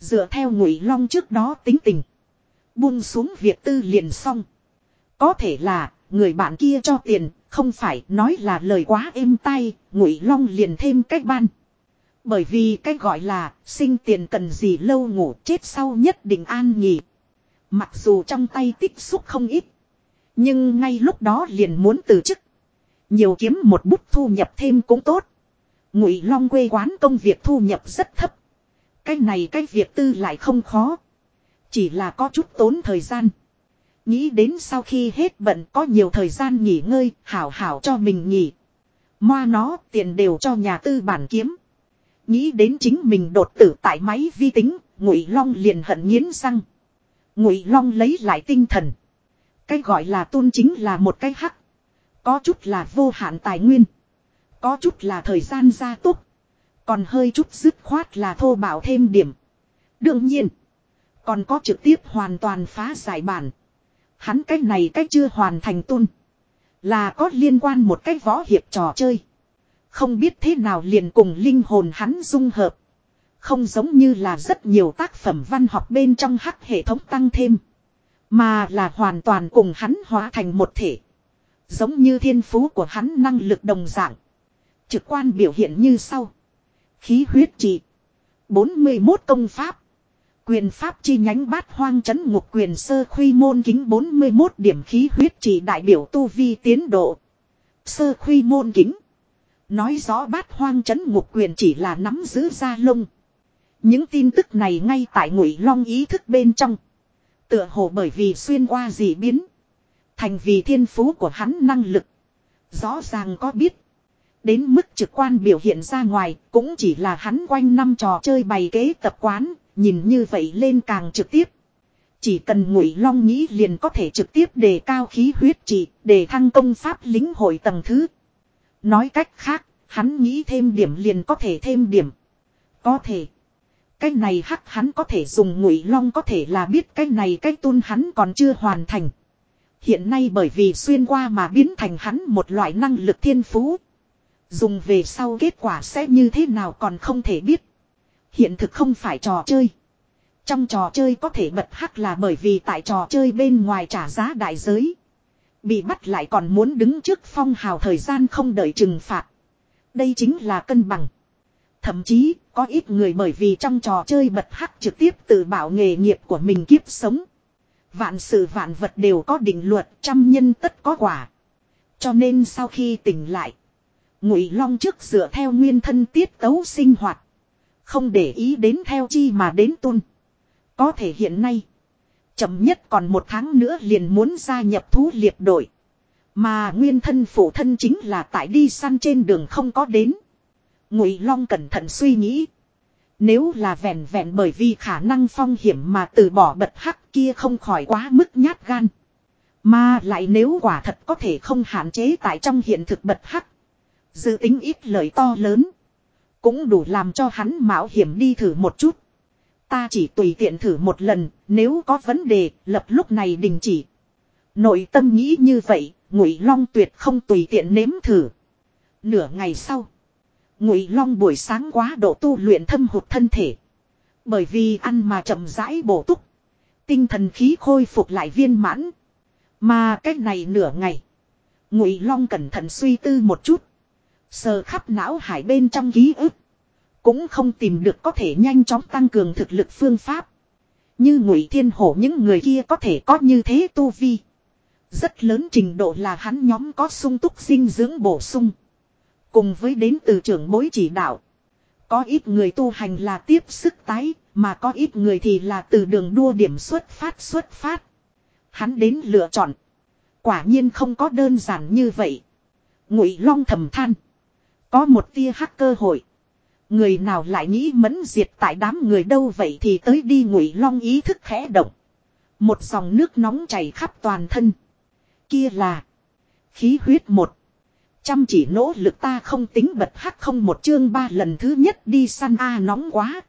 Dựa theo ngụy long trước đó tính tình. Buông xuống việc tư liền xong. Có thể là, người bạn kia cho tiền không phải nói là lời quá êm tay ngụy long liền thêm cách ban. Bởi vì cái gọi là sinh tiền cần gì lâu ngủ chết sau nhất định an nghỉ. Mặc dù trong tay tích xúc không ít, nhưng ngay lúc đó liền muốn từ chức. Nhiều kiếm một bút thu nhập thêm cũng tốt. Ngụy long quê quán công việc thu nhập rất thấp. Cái này cái việc tư lại không khó. Chỉ là có chút tốn thời gian. Nghĩ đến sau khi hết bận có nhiều thời gian nghỉ ngơi, hảo hảo cho mình nghỉ. Moa nó tiền đều cho nhà tư bản kiếm. Nghĩ đến chính mình đột tử tại máy vi tính, ngụy long liền hận nghiến răng. Ngụy long lấy lại tinh thần. Cái gọi là tôn chính là một cái hắc. Có chút là vô hạn tài nguyên. Có chút là thời gian gia tốc, Còn hơi chút dứt khoát là thô bảo thêm điểm. Đương nhiên. Còn có trực tiếp hoàn toàn phá giải bản. Hắn cái này cái chưa hoàn thành tuôn. Là có liên quan một cái võ hiệp trò chơi. Không biết thế nào liền cùng linh hồn hắn dung hợp. Không giống như là rất nhiều tác phẩm văn học bên trong hắc hệ thống tăng thêm. Mà là hoàn toàn cùng hắn hóa thành một thể. Giống như thiên phú của hắn năng lực đồng dạng. Trực quan biểu hiện như sau. Khí huyết trị. 41 công pháp. Quyền pháp chi nhánh bát hoang chấn ngục quyền sơ khuy môn kính 41 điểm khí huyết chỉ đại biểu tu vi tiến độ. Sơ khuy môn kính. Nói rõ bát hoang chấn ngục quyền chỉ là nắm giữ ra lông. Những tin tức này ngay tại ngụy long ý thức bên trong. Tựa hồ bởi vì xuyên qua dị biến. Thành vì thiên phú của hắn năng lực. Rõ ràng có biết. Đến mức trực quan biểu hiện ra ngoài cũng chỉ là hắn quanh năm trò chơi bày kế tập quán Nhìn như vậy lên càng trực tiếp. Chỉ cần ngụy long nghĩ liền có thể trực tiếp đề cao khí huyết trị, để thăng công pháp lính hội tầng thứ. Nói cách khác, hắn nghĩ thêm điểm liền có thể thêm điểm. Có thể. Cái này hắc hắn có thể dùng ngụy long có thể là biết cái này cái tôn hắn còn chưa hoàn thành. Hiện nay bởi vì xuyên qua mà biến thành hắn một loại năng lực thiên phú. Dùng về sau kết quả sẽ như thế nào còn không thể biết. Hiện thực không phải trò chơi. Trong trò chơi có thể bật hắc là bởi vì tại trò chơi bên ngoài trả giá đại giới. Bị bắt lại còn muốn đứng trước phong hào thời gian không đợi trừng phạt. Đây chính là cân bằng. Thậm chí, có ít người bởi vì trong trò chơi bật hắc trực tiếp tự bảo nghề nghiệp của mình kiếp sống. Vạn sự vạn vật đều có định luật, trăm nhân tất có quả. Cho nên sau khi tỉnh lại, Ngụy Long trước dựa theo nguyên thân tiết tấu sinh hoạt. Không để ý đến theo chi mà đến tôn Có thể hiện nay. Chậm nhất còn một tháng nữa liền muốn gia nhập thú liệp đội. Mà nguyên thân phụ thân chính là tại đi săn trên đường không có đến. Ngụy Long cẩn thận suy nghĩ. Nếu là vẹn vẹn bởi vì khả năng phong hiểm mà từ bỏ bật hắc kia không khỏi quá mức nhát gan. Mà lại nếu quả thật có thể không hạn chế tại trong hiện thực bật hắc. Dự tính ít lợi to lớn. Cũng đủ làm cho hắn mạo hiểm đi thử một chút. Ta chỉ tùy tiện thử một lần, nếu có vấn đề, lập lúc này đình chỉ. Nội tâm nghĩ như vậy, ngụy long tuyệt không tùy tiện nếm thử. Nửa ngày sau, Ngụy Long buổi sáng quá độ tu luyện thâm hụt thân thể. Bởi vì ăn mà chậm rãi bổ túc. Tinh thần khí khôi phục lại viên mãn. Mà cách này nửa ngày. Ngụy Long cẩn thận suy tư một chút. Sờ khắp não hải bên trong ký ức. Cũng không tìm được có thể nhanh chóng tăng cường thực lực phương pháp. Như Ngụy Thiên Hổ những người kia có thể có như thế tu vi. Rất lớn trình độ là hắn nhóm có sung túc dinh dưỡng bổ sung. Cùng với đến từ trưởng bối chỉ đạo. Có ít người tu hành là tiếp sức tái, mà có ít người thì là từ đường đua điểm xuất phát xuất phát. Hắn đến lựa chọn. Quả nhiên không có đơn giản như vậy. Ngụy Long thầm than. Có một tia hắc cơ hội. Người nào lại nghĩ mẫn diệt tại đám người đâu vậy thì tới đi Ngụy Long ý thức khẽ động. Một dòng nước nóng chảy khắp toàn thân. Kia là khí huyết một. Chăm chỉ nỗ lực ta không tính bật hắc không một chương ba lần thứ nhất đi săn a nóng quá.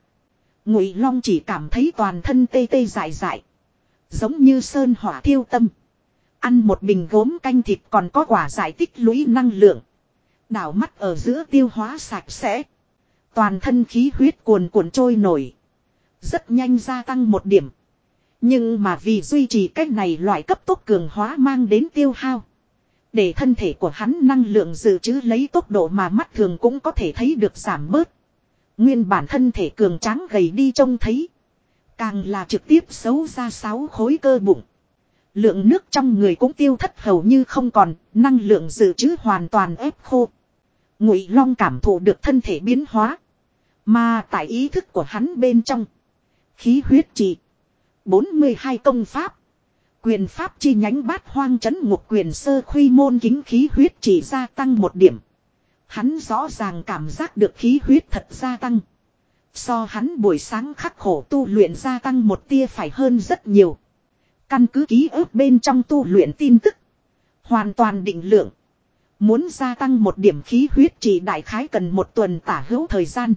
Ngụy Long chỉ cảm thấy toàn thân tê tê dại dại. Giống như sơn hỏa thiêu tâm. Ăn một bình gốm canh thịt còn có quả giải tích lũy năng lượng. Đảo mắt ở giữa tiêu hóa sạch sẽ. Toàn thân khí huyết cuồn cuộn trôi nổi. Rất nhanh gia tăng một điểm. Nhưng mà vì duy trì cách này loại cấp tốc cường hóa mang đến tiêu hao. Để thân thể của hắn năng lượng dự trữ lấy tốc độ mà mắt thường cũng có thể thấy được giảm bớt. Nguyên bản thân thể cường tráng gầy đi trông thấy. Càng là trực tiếp xấu ra sáu khối cơ bụng. Lượng nước trong người cũng tiêu thất hầu như không còn, năng lượng dự trữ hoàn toàn ép khô. Ngụy Long cảm thụ được thân thể biến hóa. Mà tại ý thức của hắn bên trong. Khí huyết trị. 42 công pháp. Quyền pháp chi nhánh bát hoang chấn ngục quyền sơ khuy môn kính khí huyết chỉ gia tăng một điểm. Hắn rõ ràng cảm giác được khí huyết thật gia tăng. So hắn buổi sáng khắc khổ tu luyện gia tăng một tia phải hơn rất nhiều. Căn cứ ký ức bên trong tu luyện tin tức. Hoàn toàn định lượng. Muốn gia tăng một điểm khí huyết chỉ đại khái cần một tuần tả hữu thời gian.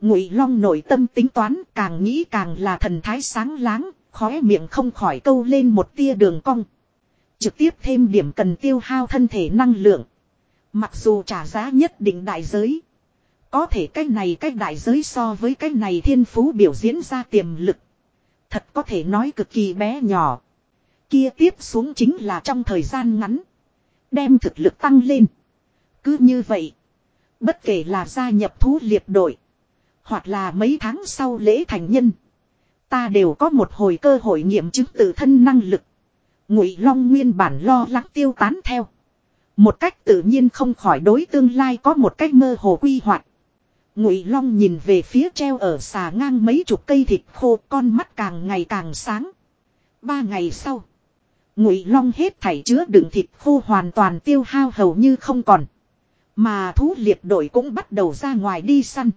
Ngụy Long nội tâm tính toán càng nghĩ càng là thần thái sáng láng, khóe miệng không khỏi câu lên một tia đường cong. Trực tiếp thêm điểm cần tiêu hao thân thể năng lượng. Mặc dù trả giá nhất định đại giới. Có thể cái này cái đại giới so với cái này thiên phú biểu diễn ra tiềm lực. Thật có thể nói cực kỳ bé nhỏ. Kia tiếp xuống chính là trong thời gian ngắn. Đem thực lực tăng lên. Cứ như vậy. Bất kể là gia nhập thú liệp đội. Hoặc là mấy tháng sau lễ thành nhân. Ta đều có một hồi cơ hội nghiệm chứng tự thân năng lực. Ngụy Long nguyên bản lo lắng tiêu tán theo. Một cách tự nhiên không khỏi đối tương lai có một cách mơ hồ quy hoạch. Ngụy Long nhìn về phía treo ở xà ngang mấy chục cây thịt khô, con mắt càng ngày càng sáng. Ba ngày sau, Ngụy Long hết thảy chứa đựng thịt khô hoàn toàn tiêu hao hầu như không còn. Mà thú liệp đội cũng bắt đầu ra ngoài đi săn.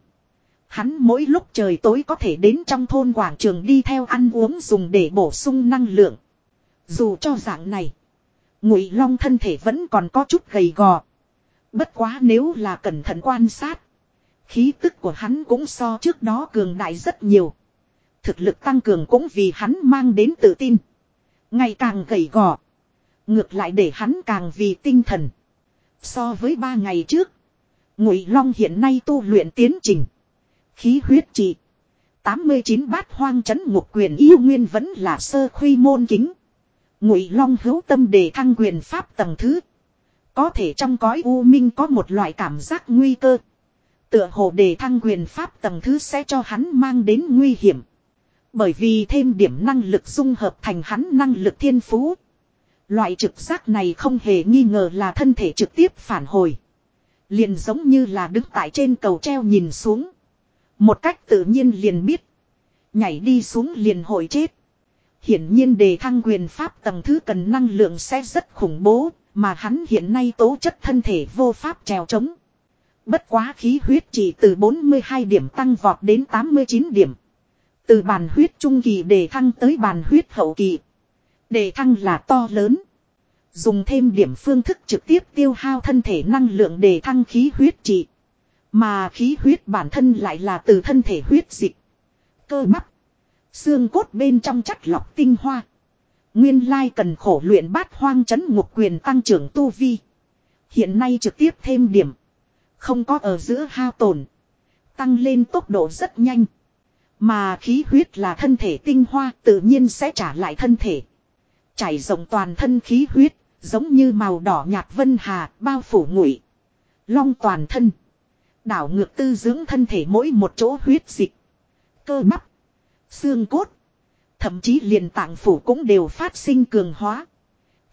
Hắn mỗi lúc trời tối có thể đến trong thôn quảng trường đi theo ăn uống dùng để bổ sung năng lượng. Dù cho dạng này, Ngụy Long thân thể vẫn còn có chút gầy gò. Bất quá nếu là cẩn thận quan sát, khí tức của hắn cũng so trước đó cường đại rất nhiều. Thực lực tăng cường cũng vì hắn mang đến tự tin. Ngày càng gầy gò, ngược lại để hắn càng vì tinh thần. So với ba ngày trước, Ngụy Long hiện nay tu luyện tiến trình Khí huyết trị. 89 bát hoang chấn ngục quyền yêu nguyên vẫn là sơ khuy môn kính. Ngụy Long hữu tâm đề thăng quyền pháp tầng thứ. Có thể trong cõi u minh có một loại cảm giác nguy cơ. Tựa hồ đề thăng quyền pháp tầng thứ sẽ cho hắn mang đến nguy hiểm. Bởi vì thêm điểm năng lực dung hợp thành hắn năng lực thiên phú. Loại trực giác này không hề nghi ngờ là thân thể trực tiếp phản hồi. Liền giống như là đứng tại trên cầu treo nhìn xuống. Một cách tự nhiên liền biết. Nhảy đi xuống liền hội chết. Hiển nhiên đề thăng quyền pháp tầng thứ cần năng lượng sẽ rất khủng bố, mà hắn hiện nay tố chất thân thể vô pháp trèo trống. Bất quá khí huyết chỉ từ 42 điểm tăng vọt đến 89 điểm. Từ bàn huyết trung kỳ để thăng tới bàn huyết hậu kỳ. Để thăng là to lớn. Dùng thêm điểm phương thức trực tiếp tiêu hao thân thể năng lượng để thăng khí huyết trị. Mà khí huyết bản thân lại là từ thân thể huyết dịch. Cơ bắp. Xương cốt bên trong chất lọc tinh hoa. Nguyên lai cần khổ luyện bát hoang chấn ngục quyền tăng trưởng tu vi. Hiện nay trực tiếp thêm điểm. Không có ở giữa hao tổn. Tăng lên tốc độ rất nhanh. Mà khí huyết là thân thể tinh hoa tự nhiên sẽ trả lại thân thể. Chảy rộng toàn thân khí huyết, giống như màu đỏ nhạt vân hà, bao phủ ngụy. Long toàn thân. Đảo ngược tư dưỡng thân thể mỗi một chỗ huyết dịch. Cơ bắp. Xương cốt. Thậm chí liền tạng phủ cũng đều phát sinh cường hóa.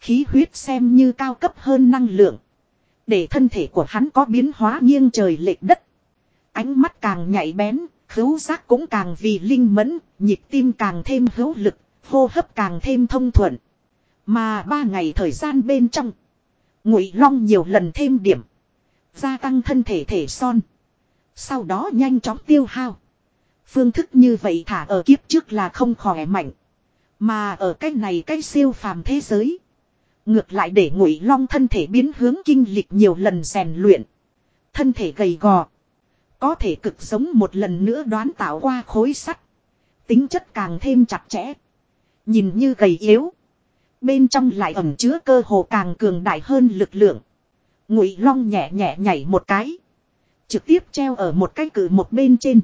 Khí huyết xem như cao cấp hơn năng lượng. Để thân thể của hắn có biến hóa nghiêng trời lệch đất. Ánh mắt càng nhạy bén, khứu giác cũng càng vì linh mẫn, nhịp tim càng thêm hữu lực, hô hấp càng thêm thông thuận. Mà ba ngày thời gian bên trong, ngụy long nhiều lần thêm điểm, gia tăng thân thể thể son. Sau đó nhanh chóng tiêu hao. Phương thức như vậy thả ở kiếp trước là không khỏe mạnh. Mà ở cái này cái siêu phàm thế giới. Ngược lại để ngụy long thân thể biến hướng kinh lịch nhiều lần rèn luyện. Thân thể gầy gò. Có thể cực sống một lần nữa đoán tạo qua khối sắt. Tính chất càng thêm chặt chẽ. Nhìn như gầy yếu. Bên trong lại ẩm chứa cơ hồ càng cường đại hơn lực lượng. Ngụy long nhẹ nhẹ nhảy một cái. Trực tiếp treo ở một cái cử một bên trên.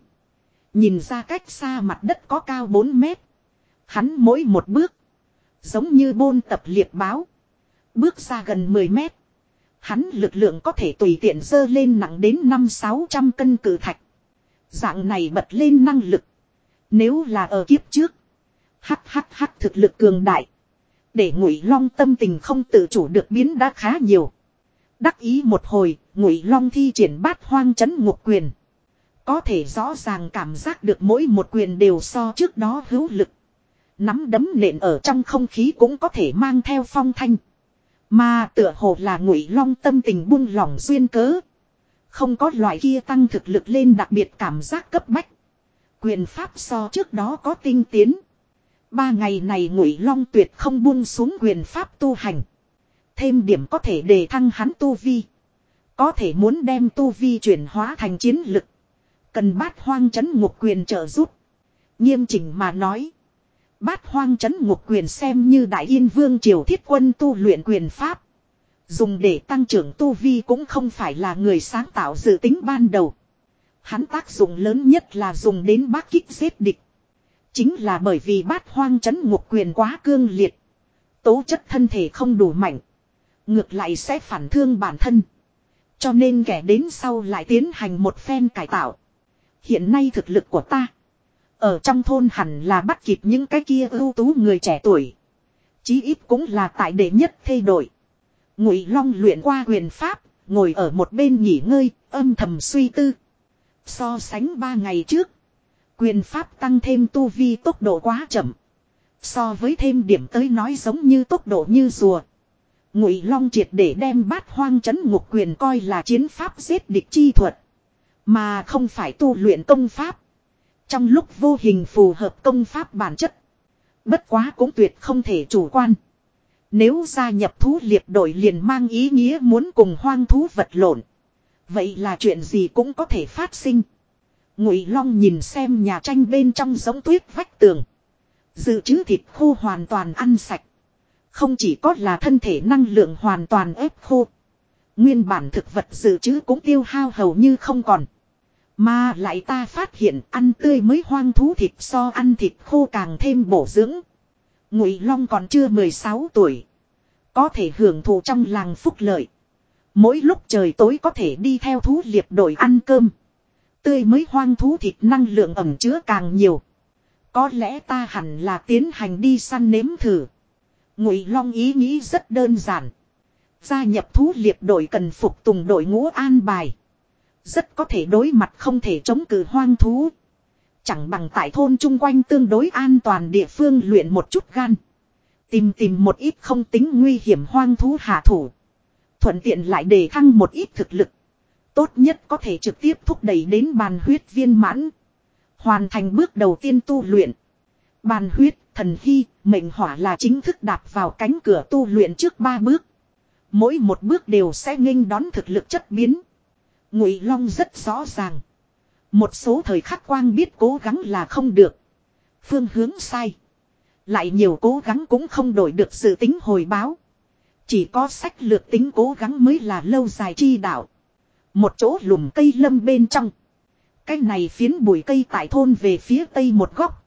Nhìn ra cách xa mặt đất có cao 4 mét. Hắn mỗi một bước. Giống như bôn tập liệt báo. Bước ra gần 10 mét. Hắn lực lượng có thể tùy tiện dơ lên nặng đến 5-600 cân cử thạch. Dạng này bật lên năng lực. Nếu là ở kiếp trước. Hắc hắc hắc thực lực cường đại. Để ngụy long tâm tình không tự chủ được biến đã khá nhiều. Đắc ý một hồi, ngụy long thi triển bát hoang chấn ngục quyền. Có thể rõ ràng cảm giác được mỗi một quyền đều so trước đó hữu lực. Nắm đấm nện ở trong không khí cũng có thể mang theo phong thanh. Mà tựa hồ là ngụy long tâm tình buông lỏng duyên cớ. Không có loại kia tăng thực lực lên đặc biệt cảm giác cấp bách. Quyền pháp so trước đó có tinh tiến. Ba ngày này ngụy long tuyệt không buông xuống quyền pháp tu hành. Thêm điểm có thể đề thăng hắn tu vi. Có thể muốn đem tu vi chuyển hóa thành chiến lực. Cần bát hoang chấn ngục quyền trợ giúp. Nghiêm chỉnh mà nói. Bát hoang chấn ngục quyền xem như đại yên vương triều thiết quân tu luyện quyền pháp. Dùng để tăng trưởng tu vi cũng không phải là người sáng tạo dự tính ban đầu. Hắn tác dụng lớn nhất là dùng đến bác kích giết địch. Chính là bởi vì bát hoang chấn ngục quyền quá cương liệt. Tố chất thân thể không đủ mạnh. Ngược lại sẽ phản thương bản thân. Cho nên kẻ đến sau lại tiến hành một phen cải tạo. Hiện nay thực lực của ta. Ở trong thôn hẳn là bắt kịp những cái kia ưu tú người trẻ tuổi. Chí ít cũng là tại đệ nhất thay đổi. Ngụy Long luyện qua quyền pháp, ngồi ở một bên nghỉ ngơi, âm thầm suy tư. So sánh ba ngày trước, quyền pháp tăng thêm tu vi tốc độ quá chậm. So với thêm điểm tới nói giống như tốc độ như rùa. Ngụy Long triệt để đem bát hoang chấn ngục quyền coi là chiến pháp giết địch chi thuật. Mà không phải tu luyện công pháp. Trong lúc vô hình phù hợp công pháp bản chất. Bất quá cũng tuyệt không thể chủ quan. Nếu gia nhập thú liệp đội liền mang ý nghĩa muốn cùng hoang thú vật lộn. Vậy là chuyện gì cũng có thể phát sinh. Ngụy Long nhìn xem nhà tranh bên trong giống tuyết vách tường. Dự trữ thịt khô hoàn toàn ăn sạch. Không chỉ có là thân thể năng lượng hoàn toàn ép khô. Nguyên bản thực vật dự trữ cũng tiêu hao hầu như không còn. Mà lại ta phát hiện ăn tươi mới hoang thú thịt so ăn thịt khô càng thêm bổ dưỡng. Ngụy Long còn chưa 16 tuổi. Có thể hưởng thụ trong làng phúc lợi. Mỗi lúc trời tối có thể đi theo thú liệp đội ăn cơm. Tươi mới hoang thú thịt năng lượng ẩm chứa càng nhiều. Có lẽ ta hẳn là tiến hành đi săn nếm thử. Ngụy Long ý nghĩ rất đơn giản. Gia nhập thú liệp đội cần phục tùng đội ngũ an bài. Rất có thể đối mặt không thể chống cự hoang thú. Chẳng bằng tại thôn chung quanh tương đối an toàn địa phương luyện một chút gan. Tìm tìm một ít không tính nguy hiểm hoang thú hạ thủ. Thuận tiện lại đề thăng một ít thực lực. Tốt nhất có thể trực tiếp thúc đẩy đến bàn huyết viên mãn. Hoàn thành bước đầu tiên tu luyện. Bàn huyết, thần hy, mệnh hỏa là chính thức đạp vào cánh cửa tu luyện trước ba bước. Mỗi một bước đều sẽ nghênh đón thực lực chất biến. Ngụy Long rất rõ ràng. Một số thời khắc quang biết cố gắng là không được. Phương hướng sai. Lại nhiều cố gắng cũng không đổi được sự tính hồi báo. Chỉ có sách lược tính cố gắng mới là lâu dài chi đạo. Một chỗ lùm cây lâm bên trong. Cái này phiến bụi cây tại thôn về phía tây một góc.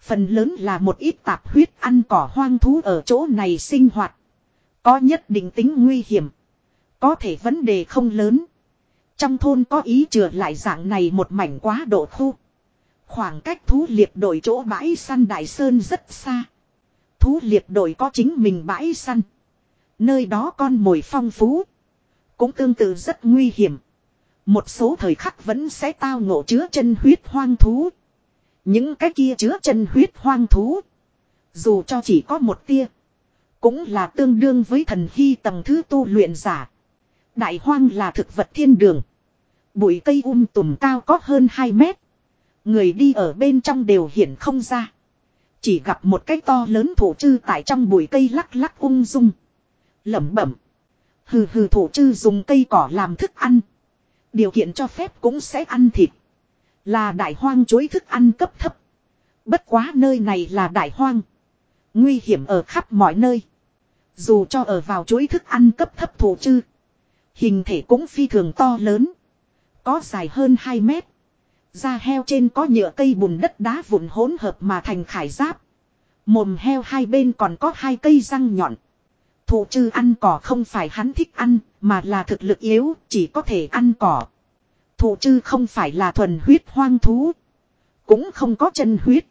Phần lớn là một ít tạp huyết ăn cỏ hoang thú ở chỗ này sinh hoạt. Có nhất định tính nguy hiểm. Có thể vấn đề không lớn. Trong thôn có ý trừ lại dạng này một mảnh quá độ khu. Khoảng cách thú liệt đội chỗ bãi săn Đại Sơn rất xa. Thú liệt đội có chính mình bãi săn. Nơi đó con mồi phong phú. Cũng tương tự rất nguy hiểm. Một số thời khắc vẫn sẽ tao ngộ chứa chân huyết hoang thú. Những cái kia chứa chân huyết hoang thú. Dù cho chỉ có một tia. Cũng là tương đương với thần hy tầng thứ tu luyện giả. Đại hoang là thực vật thiên đường. Bụi cây um tùm cao có hơn 2 mét. Người đi ở bên trong đều hiện không ra. Chỉ gặp một cái to lớn thổ chư tại trong bụi cây lắc lắc ung dung. lẩm bẩm. Hừ hừ thổ chư dùng cây cỏ làm thức ăn. Điều kiện cho phép cũng sẽ ăn thịt. Là đại hoang chuối thức ăn cấp thấp. Bất quá nơi này là đại hoang. Nguy hiểm ở khắp mọi nơi. Dù cho ở vào chuối thức ăn cấp thấp thổ chư. Hình thể cũng phi thường to lớn. Có dài hơn 2 mét. Da heo trên có nhựa cây bùn đất đá vụn hỗn hợp mà thành khải giáp. Mồm heo hai bên còn có hai cây răng nhọn. Thụ chư ăn cỏ không phải hắn thích ăn, mà là thực lực yếu, chỉ có thể ăn cỏ. Thụ chư không phải là thuần huyết hoang thú. Cũng không có chân huyết.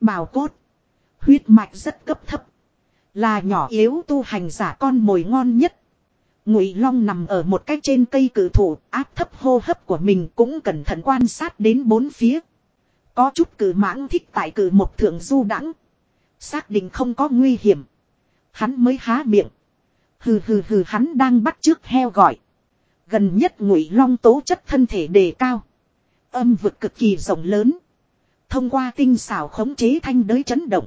Bào cốt. Huyết mạch rất cấp thấp. Là nhỏ yếu tu hành giả con mồi ngon nhất. Ngụy Long nằm ở một cái trên cây cử thủ, áp thấp hô hấp của mình cũng cẩn thận quan sát đến bốn phía. Có chút cử mãng thích tại cử một thượng du đãng Xác định không có nguy hiểm. Hắn mới há miệng. Hừ hừ hừ hắn đang bắt trước heo gọi. Gần nhất Ngụy Long tố chất thân thể đề cao. Âm vực cực kỳ rộng lớn. Thông qua tinh xảo khống chế thanh đới chấn động.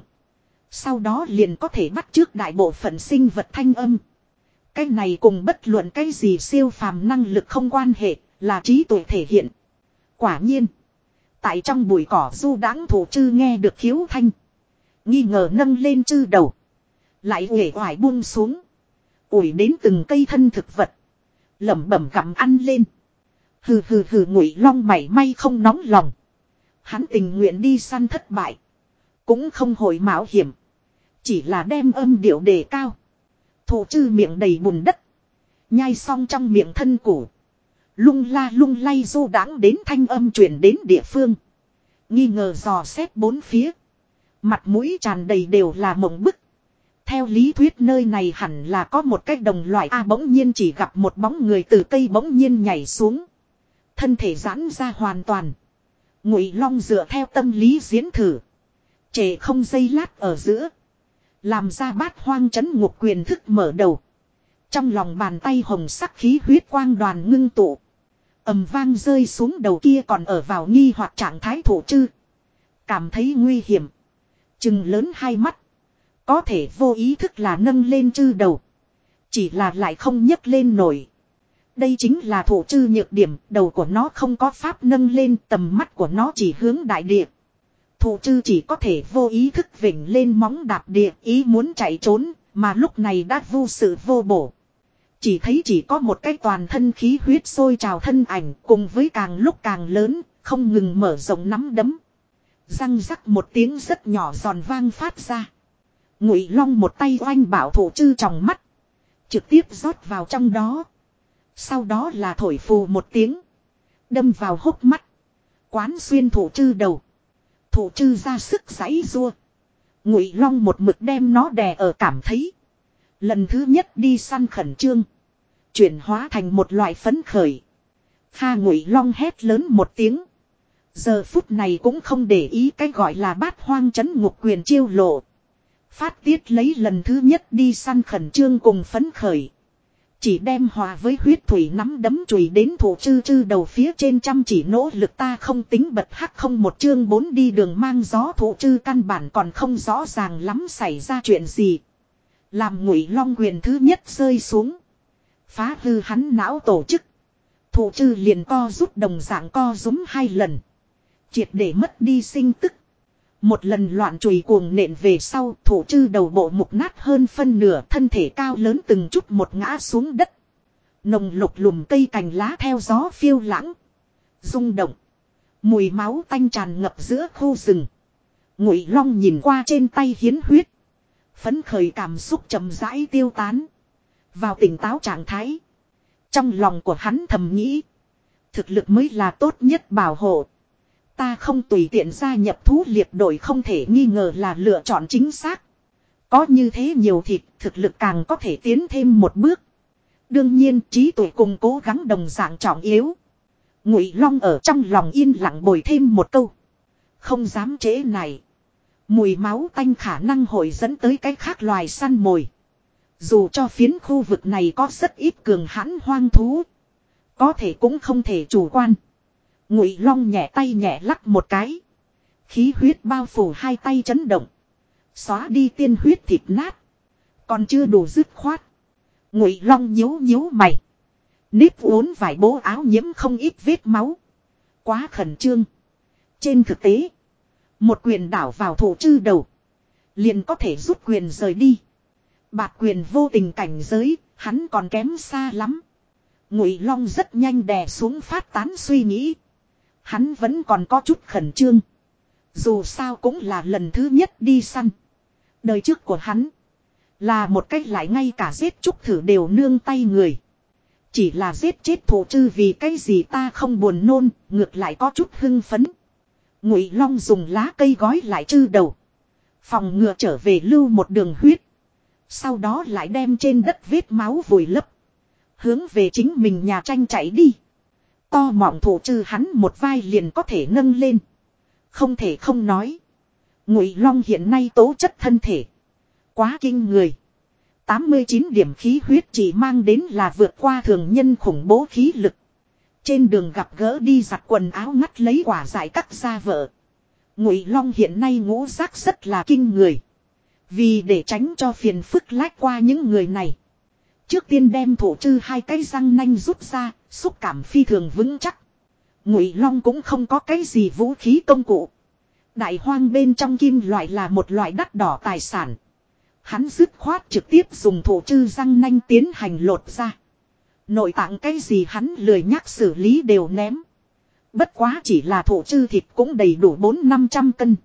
Sau đó liền có thể bắt trước đại bộ phận sinh vật thanh âm. Cái này cùng bất luận cái gì siêu phàm năng lực không quan hệ, là trí tuệ thể hiện. Quả nhiên. Tại trong bụi cỏ du đáng thủ chư nghe được khiếu thanh. Nghi ngờ nâng lên chư đầu. Lại uể oải buông xuống. ủi đến từng cây thân thực vật. lẩm bẩm gặm ăn lên. Hừ hừ hừ ngụy long mảy may không nóng lòng. Hắn tình nguyện đi săn thất bại. Cũng không hồi mạo hiểm. Chỉ là đem âm điệu đề cao. Thổ chư miệng đầy bùn đất. Nhai xong trong miệng thân củ. Lung la lung lay du đãng đến thanh âm truyền đến địa phương. Nghi ngờ dò xét bốn phía. Mặt mũi tràn đầy đều là mộng bức. Theo lý thuyết nơi này hẳn là có một cái đồng loại A bỗng nhiên chỉ gặp một bóng người từ cây bỗng nhiên nhảy xuống. Thân thể giãn ra hoàn toàn. Ngụy Long dựa theo tâm lý diễn thử. Trễ không dây lát ở giữa. Làm ra bát hoang chấn ngục quyền thức mở đầu. Trong lòng bàn tay hồng sắc khí huyết quang đoàn ngưng tụ. ầm vang rơi xuống đầu kia còn ở vào nghi hoặc trạng thái thổ chư. Cảm thấy nguy hiểm. Chừng lớn hai mắt. Có thể vô ý thức là nâng lên chư đầu. Chỉ là lại không nhấc lên nổi. Đây chính là thổ chư nhược điểm, đầu của nó không có pháp nâng lên, tầm mắt của nó chỉ hướng đại địa thù chư chỉ có thể vô ý thức vỉnh lên móng đạp địa, ý muốn chạy trốn, mà lúc này đã vô sự vô bổ. Chỉ thấy chỉ có một cái toàn thân khí huyết sôi trào thân ảnh cùng với càng lúc càng lớn, không ngừng mở rộng nắm đấm. Răng rắc một tiếng rất nhỏ giòn vang phát ra. Ngụy Long một tay oanh bảo thủ chư trong mắt. Trực tiếp rót vào trong đó. Sau đó là thổi phù một tiếng. Đâm vào hốc mắt. Quán xuyên thủ chư đầu. Thủ chư ra sức giãy rua. Ngụy Long một mực đem nó đè ở cảm thấy. Lần thứ nhất đi săn khẩn trương. Chuyển hóa thành một loại phấn khởi. Kha Ngụy Long hét lớn một tiếng. Giờ phút này cũng không để ý cái gọi là bát hoang chấn ngục quyền chiêu lộ. Phát tiết lấy lần thứ nhất đi săn khẩn trương cùng phấn khởi. Chỉ đem hòa với huyết thủy nắm đấm chùi đến thủ chư chư đầu phía trên chăm chỉ nỗ lực ta không tính bật hắc không một chương bốn đi đường mang gió thủ chư căn bản còn không rõ ràng lắm xảy ra chuyện gì. Làm ngụy long quyền thứ nhất rơi xuống. Phá hư hắn não tổ chức. Thủ chư liền co rút đồng dạng co rúm hai lần. Triệt để mất đi sinh tức. Một lần loạn chùi cuồng nện về sau, thủ chư đầu bộ mục nát hơn phân nửa thân thể cao lớn từng chút một ngã xuống đất. Nồng lục lùm cây cành lá theo gió phiêu lãng. rung động. Mùi máu tanh tràn ngập giữa khu rừng. Ngụy Long nhìn qua trên tay hiến huyết. Phấn khởi cảm xúc chậm rãi tiêu tán. Vào tỉnh táo trạng thái. Trong lòng của hắn thầm nghĩ. Thực lực mới là tốt nhất bảo hộ. Ta không tùy tiện gia nhập thú liệt đội không thể nghi ngờ là lựa chọn chính xác. Có như thế nhiều thịt, thực lực càng có thể tiến thêm một bước. Đương nhiên, trí tuệ cùng cố gắng đồng dạng trọng yếu. Ngụy Long ở trong lòng yên lặng bồi thêm một câu. Không dám chế này. Mùi máu tanh khả năng hội dẫn tới cái khác loài săn mồi. Dù cho phiến khu vực này có rất ít cường hãn hoang thú. Có thể cũng không thể chủ quan. Ngụy Long nhẹ tay nhẹ lắc một cái. Khí huyết bao phủ hai tay chấn động. Xóa đi tiên huyết thịt nát. Còn chưa đủ dứt khoát. Ngụy Long nhíu nhíu mày. Nếp uốn vải bố áo nhiễm không ít vết máu. Quá khẩn trương. Trên thực tế. Một quyền đảo vào thủ chư đầu. Liền có thể rút quyền rời đi. Bạt quyền vô tình cảnh giới. Hắn còn kém xa lắm. Ngụy Long rất nhanh đè xuống phát tán suy nghĩ. Hắn vẫn còn có chút khẩn trương. Dù sao cũng là lần thứ nhất đi săn. Đời trước của hắn. Là một cách lại ngay cả giết trúc thử đều nương tay người. Chỉ là giết chết thổ chư vì cái gì ta không buồn nôn, ngược lại có chút hưng phấn. Ngụy Long dùng lá cây gói lại chư đầu. Phòng ngừa trở về lưu một đường huyết. Sau đó lại đem trên đất vết máu vùi lấp. Hướng về chính mình nhà tranh chạy đi. To mọng thủ trừ hắn một vai liền có thể nâng lên. Không thể không nói. Ngụy Long hiện nay tố chất thân thể. Quá kinh người. 89 điểm khí huyết chỉ mang đến là vượt qua thường nhân khủng bố khí lực. Trên đường gặp gỡ đi giặt quần áo ngắt lấy quả giải cắt ra vợ. Ngụy Long hiện nay ngũ giác rất là kinh người. Vì để tránh cho phiền phức lách qua những người này. Trước tiên đem thủ trư hai cái răng nanh rút ra, xúc cảm phi thường vững chắc. Ngụy Long cũng không có cái gì vũ khí công cụ. Đại hoang bên trong kim loại là một loại đắt đỏ tài sản. Hắn dứt khoát trực tiếp dùng thổ chư răng nanh tiến hành lột ra. Nội tạng cái gì hắn lười nhắc xử lý đều ném. Bất quá chỉ là thổ chư thịt cũng đầy đủ 4-500 cân.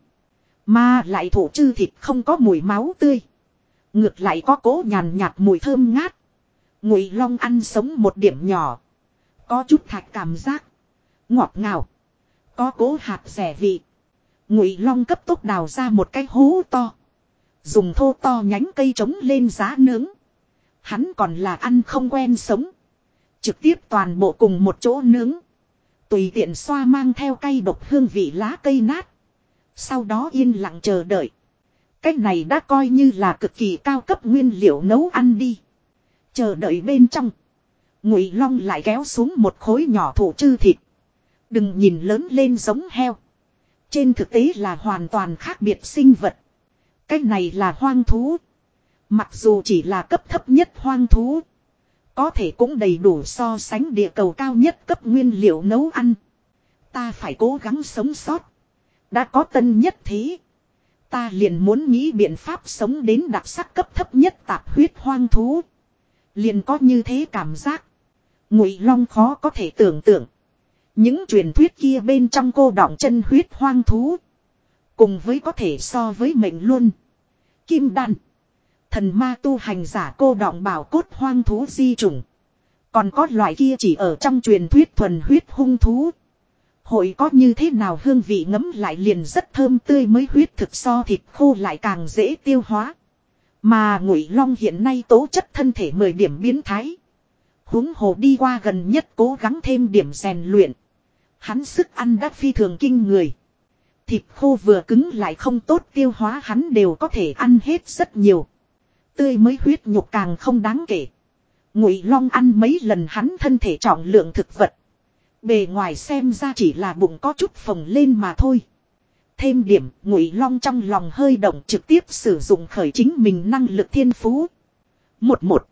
Mà lại thổ chư thịt không có mùi máu tươi. Ngược lại có cố nhàn nhạt mùi thơm ngát. Ngụy Long ăn sống một điểm nhỏ. Có chút thạch cảm giác. Ngọt ngào. Có cố hạt rẻ vị. Ngụy Long cấp tốc đào ra một cái hố to. Dùng thô to nhánh cây trống lên giá nướng. Hắn còn là ăn không quen sống. Trực tiếp toàn bộ cùng một chỗ nướng. Tùy tiện xoa mang theo cây độc hương vị lá cây nát. Sau đó yên lặng chờ đợi. Cách này đã coi như là cực kỳ cao cấp nguyên liệu nấu ăn đi. Chờ đợi bên trong. Ngụy Long lại kéo xuống một khối nhỏ thủ chư thịt. Đừng nhìn lớn lên giống heo. Trên thực tế là hoàn toàn khác biệt sinh vật. Cái này là hoang thú. Mặc dù chỉ là cấp thấp nhất hoang thú. Có thể cũng đầy đủ so sánh địa cầu cao nhất cấp nguyên liệu nấu ăn. Ta phải cố gắng sống sót. Đã có tân nhất thế. Ta liền muốn nghĩ biện pháp sống đến đặc sắc cấp thấp nhất tạp huyết hoang thú. Liền có như thế cảm giác. Ngụy Long khó có thể tưởng tượng. Những truyền thuyết kia bên trong cô đọng chân huyết hoang thú. Cùng với có thể so với mệnh luôn. Kim đan. Thần ma tu hành giả cô đọng bảo cốt hoang thú di trùng. Còn có loại kia chỉ ở trong truyền thuyết thuần huyết hung thú. Hội có như thế nào hương vị ngấm lại liền rất thơm tươi mới huyết thực so thịt khô lại càng dễ tiêu hóa. Mà ngụy long hiện nay tố chất thân thể 10 điểm biến thái huống hồ đi qua gần nhất cố gắng thêm điểm rèn luyện. Hắn sức ăn đã phi thường kinh người. Thịt khô vừa cứng lại không tốt tiêu hóa hắn đều có thể ăn hết rất nhiều. Tươi mới huyết nhục càng không đáng kể. Ngụy Long ăn mấy lần hắn thân thể trọng lượng thực vật. Bề ngoài xem ra chỉ là bụng có chút phồng lên mà thôi. Thêm điểm, Ngụy Long trong lòng hơi động trực tiếp sử dụng khởi chính mình năng lực thiên phú. Một một.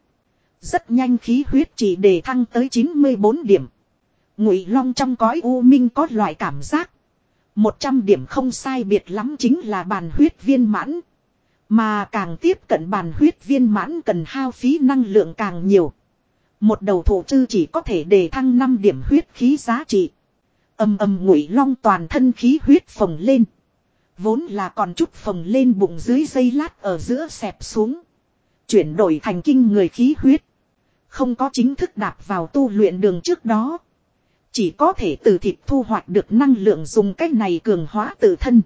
Rất nhanh khí huyết chỉ đề thăng tới 94 điểm. Ngụy Long trong cõi u minh có loại cảm giác. 100 điểm không sai biệt lắm chính là bàn huyết viên mãn. Mà càng tiếp cận bàn huyết viên mãn cần hao phí năng lượng càng nhiều. Một đầu thủ chư chỉ có thể đề thăng 5 điểm huyết khí giá trị. Âm âm ngụy long toàn thân khí huyết phồng lên. Vốn là còn chút phồng lên bụng dưới dây lát ở giữa xẹp xuống. Chuyển đổi thành kinh người khí huyết. Không có chính thức đạp vào tu luyện đường trước đó. Chỉ có thể từ thịt thu hoạch được năng lượng dùng cách này cường hóa tự thân.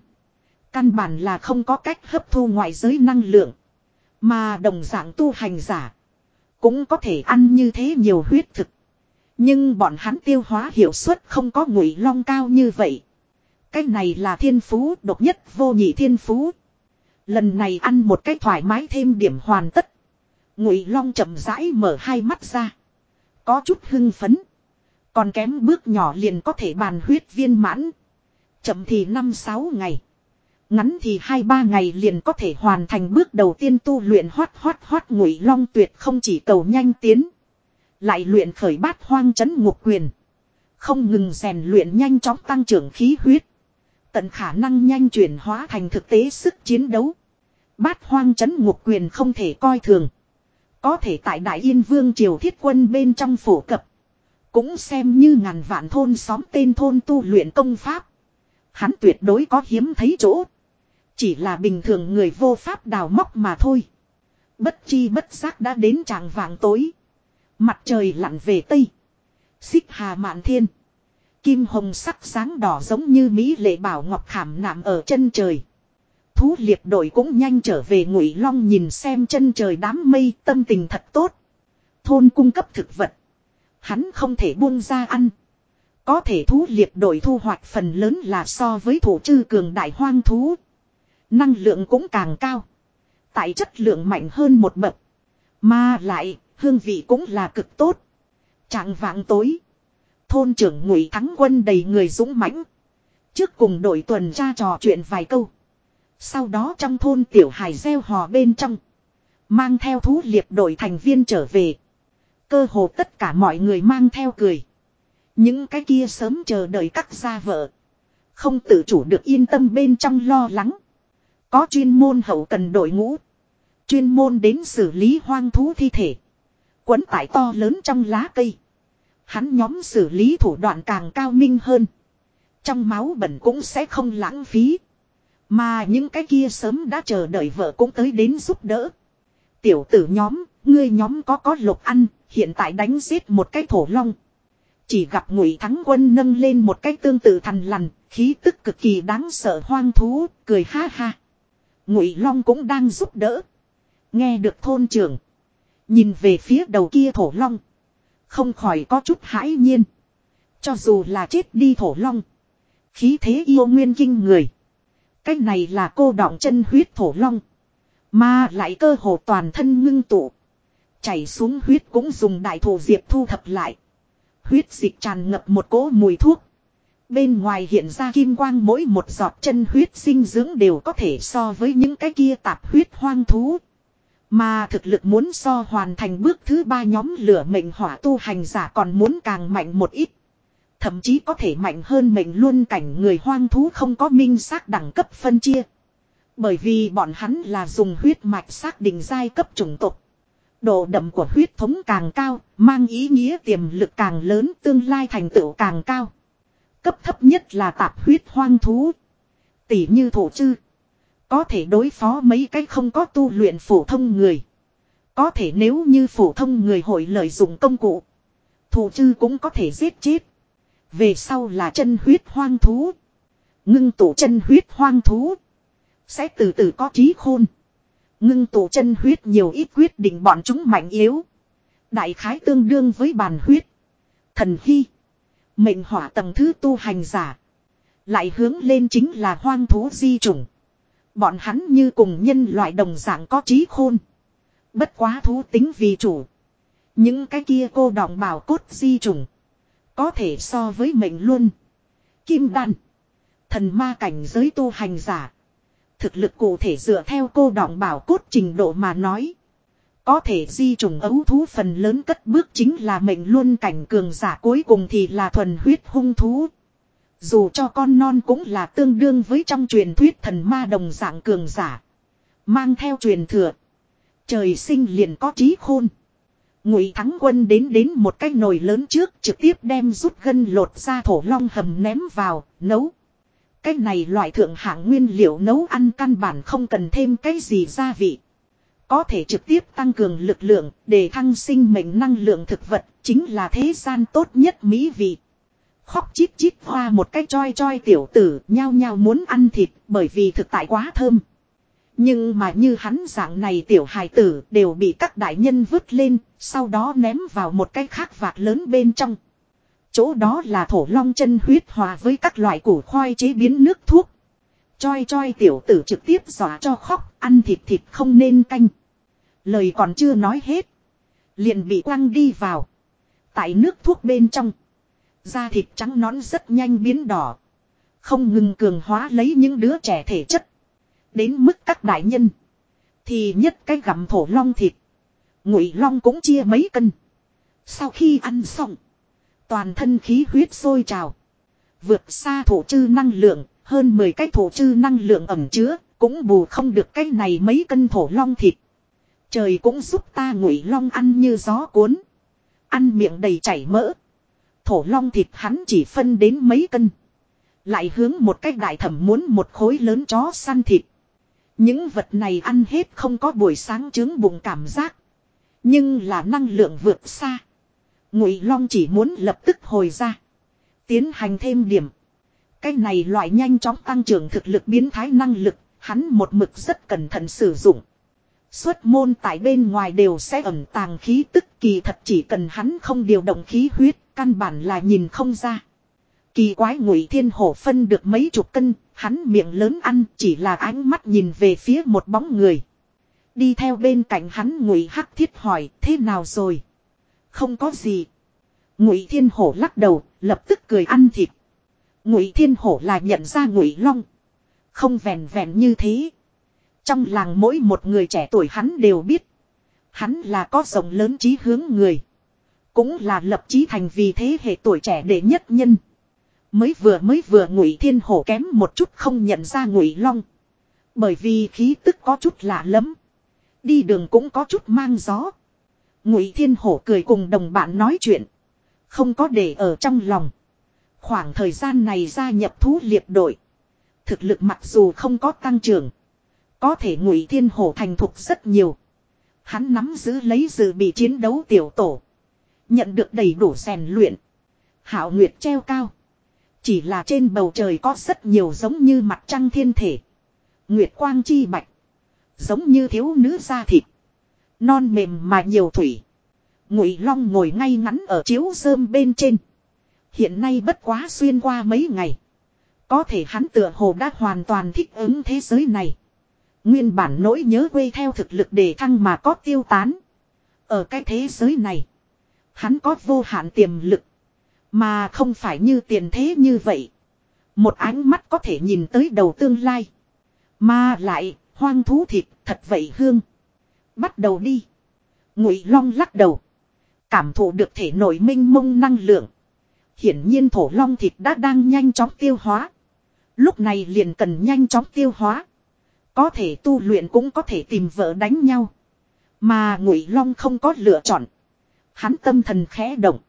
Căn bản là không có cách hấp thu ngoại giới năng lượng. Mà đồng dạng tu hành giả. Cũng có thể ăn như thế nhiều huyết thực. Nhưng bọn hắn tiêu hóa hiệu suất không có ngụy long cao như vậy. Cái này là thiên phú độc nhất vô nhị thiên phú. Lần này ăn một cách thoải mái thêm điểm hoàn tất. Ngụy long chậm rãi mở hai mắt ra. Có chút hưng phấn. Còn kém bước nhỏ liền có thể bàn huyết viên mãn. Chậm thì 5-6 ngày. Ngắn thì 2-3 ngày liền có thể hoàn thành bước đầu tiên tu luyện hoát hoát hoát ngụy long tuyệt không chỉ cầu nhanh tiến. Lại luyện khởi bát hoang chấn ngục quyền. Không ngừng rèn luyện nhanh chóng tăng trưởng khí huyết. Tận khả năng nhanh chuyển hóa thành thực tế sức chiến đấu. Bát hoang chấn ngục quyền không thể coi thường. Có thể tại Đại Yên Vương Triều thiết quân bên trong phổ cập. Cũng xem như ngàn vạn thôn xóm tên thôn tu luyện công pháp. Hắn tuyệt đối có hiếm thấy chỗ. Chỉ là bình thường người vô pháp đào móc mà thôi. Bất chi bất giác đã đến tràng vàng tối. Mặt trời lặn về tây. Xích hà mạn thiên. Kim hồng sắc sáng đỏ giống như Mỹ lệ bảo ngọc khảm nạm ở chân trời. Thú liệt đội cũng nhanh trở về ngụy long nhìn xem chân trời đám mây tâm tình thật tốt. Thôn cung cấp thực vật. Hắn không thể buông ra ăn. Có thể thú liệt đội thu hoạch phần lớn là so với thủ chư cường đại hoang thú. Năng lượng cũng càng cao. Tại chất lượng mạnh hơn một bậc. Mà lại, hương vị cũng là cực tốt. Trạng vạng tối. Thôn trưởng ngụy thắng quân đầy người dũng mãnh. Trước cùng đội tuần tra trò chuyện vài câu. Sau đó trong thôn tiểu hải gieo hò bên trong. Mang theo thú liệp đội thành viên trở về. Cơ hồ tất cả mọi người mang theo cười. Những cái kia sớm chờ đợi các gia vợ. Không tự chủ được yên tâm bên trong lo lắng. Có chuyên môn hậu cần đội ngũ. Chuyên môn đến xử lý hoang thú thi thể. Quấn tải to lớn trong lá cây. Hắn nhóm xử lý thủ đoạn càng cao minh hơn. Trong máu bẩn cũng sẽ không lãng phí. Mà những cái kia sớm đã chờ đợi vợ cũng tới đến giúp đỡ. Tiểu tử nhóm, ngươi nhóm có có lục ăn, hiện tại đánh giết một cái thổ long. Chỉ gặp ngụy thắng quân nâng lên một cái tương tự thằn lằn, khí tức cực kỳ đáng sợ hoang thú, cười ha ha. Ngụy long cũng đang giúp đỡ. Nghe được thôn trưởng. Nhìn về phía đầu kia thổ long. Không khỏi có chút hãi nhiên. Cho dù là chết đi thổ long. Khí thế yêu nguyên kinh người. Cái này là cô đọng chân huyết thổ long. Mà lại cơ hồ toàn thân ngưng tụ. Chảy xuống huyết cũng dùng đại thổ diệp thu thập lại. Huyết dịch tràn ngập một cỗ mùi thuốc. Bên ngoài hiện ra kim quang mỗi một giọt chân huyết sinh dưỡng đều có thể so với những cái kia tạp huyết hoang thú. Mà thực lực muốn so hoàn thành bước thứ ba nhóm lửa mệnh hỏa tu hành giả còn muốn càng mạnh một ít. Thậm chí có thể mạnh hơn mệnh luôn cảnh người hoang thú không có minh xác đẳng cấp phân chia. Bởi vì bọn hắn là dùng huyết mạch xác định giai cấp chủng tộc. Độ đậm của huyết thống càng cao, mang ý nghĩa tiềm lực càng lớn, tương lai thành tựu càng cao. Cấp thấp nhất là tạp huyết hoang thú. Tỷ như thổ chư. Có thể đối phó mấy cái không có tu luyện phổ thông người. Có thể nếu như phổ thông người hội lợi dụng công cụ. Thổ chư cũng có thể giết chết. Về sau là chân huyết hoang thú. Ngưng tụ chân huyết hoang thú. Sẽ từ từ có trí khôn. Ngưng tụ chân huyết nhiều ít quyết định bọn chúng mạnh yếu. Đại khái tương đương với bàn huyết. Thần hy. Mệnh hỏa tầng thứ tu hành giả. Lại hướng lên chính là hoang thú di chủng. Bọn hắn như cùng nhân loại đồng dạng có trí khôn. Bất quá thú tính vì chủ. Những cái kia cô đọng bảo cốt di chủng. Có thể so với mệnh luôn. Kim đan. Thần ma cảnh giới tu hành giả. Thực lực cụ thể dựa theo cô đọng bảo cốt trình độ mà nói. Có thể di trùng ấu thú phần lớn cất bước chính là mệnh luôn cảnh cường giả cuối cùng thì là thuần huyết hung thú. Dù cho con non cũng là tương đương với trong truyền thuyết thần ma đồng dạng cường giả. Mang theo truyền thừa. Trời sinh liền có trí khôn. Ngụy Thắng Quân đến đến một cái nồi lớn trước, trực tiếp đem rút gân lột ra thổ long hầm ném vào, nấu. Cái này loại thượng hạng nguyên liệu nấu ăn căn bản không cần thêm cái gì gia vị. Có thể trực tiếp tăng cường lực lượng để thăng sinh mệnh năng lượng thực vật chính là thế gian tốt nhất mỹ vị. Khóc chít chít hoa một cái choi choi tiểu tử nhao nhao muốn ăn thịt bởi vì thực tại quá thơm. Nhưng mà như hắn dạng này tiểu hài tử đều bị các đại nhân vứt lên, sau đó ném vào một cái khác vạc lớn bên trong. Chỗ đó là thổ long chân huyết hòa với các loại củ khoai chế biến nước thuốc. Choi choi tiểu tử trực tiếp dọa cho khóc, ăn thịt thịt không nên canh. Lời còn chưa nói hết. Liền bị quăng đi vào. Tại nước thuốc bên trong. Da thịt trắng nón rất nhanh biến đỏ. Không ngừng cường hóa lấy những đứa trẻ thể chất. Đến mức các đại nhân. Thì nhất cái gặm thổ long thịt. Ngụy long cũng chia mấy cân. Sau khi ăn xong. Toàn thân khí huyết sôi trào. Vượt xa thổ chư năng lượng. Hơn 10 cái thổ chư năng lượng ẩm chứa. Cũng bù không được cái này mấy cân thổ long thịt. Trời cũng giúp ta ngụy long ăn như gió cuốn. Ăn miệng đầy chảy mỡ. Thổ long thịt hắn chỉ phân đến mấy cân. Lại hướng một cách đại thẩm muốn một khối lớn chó săn thịt. Những vật này ăn hết không có buổi sáng trứng bụng cảm giác. Nhưng là năng lượng vượt xa. Ngụy Long chỉ muốn lập tức hồi ra. Tiến hành thêm điểm. Cái này loại nhanh chóng tăng trưởng thực lực biến thái năng lực, hắn một mực rất cẩn thận sử dụng. Xuất môn tại bên ngoài đều sẽ ẩn tàng khí tức kỳ thật chỉ cần hắn không điều động khí huyết, căn bản là nhìn không ra. Kỳ quái ngụy thiên hổ phân được mấy chục cân, hắn miệng lớn ăn chỉ là ánh mắt nhìn về phía một bóng người. Đi theo bên cạnh hắn ngụy hắc thiết hỏi thế nào rồi? Không có gì. Ngụy thiên hổ lắc đầu, lập tức cười ăn thịt. Ngụy thiên hổ là nhận ra ngụy long. Không vẹn vẹn như thế. Trong làng mỗi một người trẻ tuổi hắn đều biết. Hắn là có rộng lớn trí hướng người. Cũng là lập chí thành vì thế hệ tuổi trẻ đệ nhất nhân. Mới vừa mới vừa ngụy thiên hổ kém một chút không nhận ra ngụy long. Bởi vì khí tức có chút lạ lắm. Đi đường cũng có chút mang gió. Ngụy thiên hổ cười cùng đồng bạn nói chuyện. Không có để ở trong lòng. Khoảng thời gian này gia nhập thú liệp đội. Thực lực mặc dù không có tăng trưởng. Có thể ngụy thiên hổ thành thục rất nhiều. Hắn nắm giữ lấy dự bị chiến đấu tiểu tổ. Nhận được đầy đủ rèn luyện. Hảo Nguyệt treo cao. Chỉ là trên bầu trời có rất nhiều giống như mặt trăng thiên thể. Nguyệt quang chi bạch. Giống như thiếu nữ da thịt. Non mềm mà nhiều thủy. Ngụy Long ngồi ngay ngắn ở chiếu rơm bên trên. Hiện nay bất quá xuyên qua mấy ngày. Có thể hắn tựa hồ đã hoàn toàn thích ứng thế giới này. Nguyên bản nỗi nhớ quê theo thực lực để thăng mà có tiêu tán. Ở cái thế giới này. Hắn có vô hạn tiềm lực. Mà không phải như tiền thế như vậy. Một ánh mắt có thể nhìn tới đầu tương lai. Mà lại, hoang thú thịt thật vậy hương. Bắt đầu đi. Ngụy Long lắc đầu. Cảm thụ được thể nội minh mông năng lượng. Hiển nhiên thổ long thịt đã đang nhanh chóng tiêu hóa. Lúc này liền cần nhanh chóng tiêu hóa. Có thể tu luyện cũng có thể tìm vợ đánh nhau. Mà Ngụy Long không có lựa chọn. Hắn tâm thần khẽ động.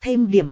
Thêm điểm.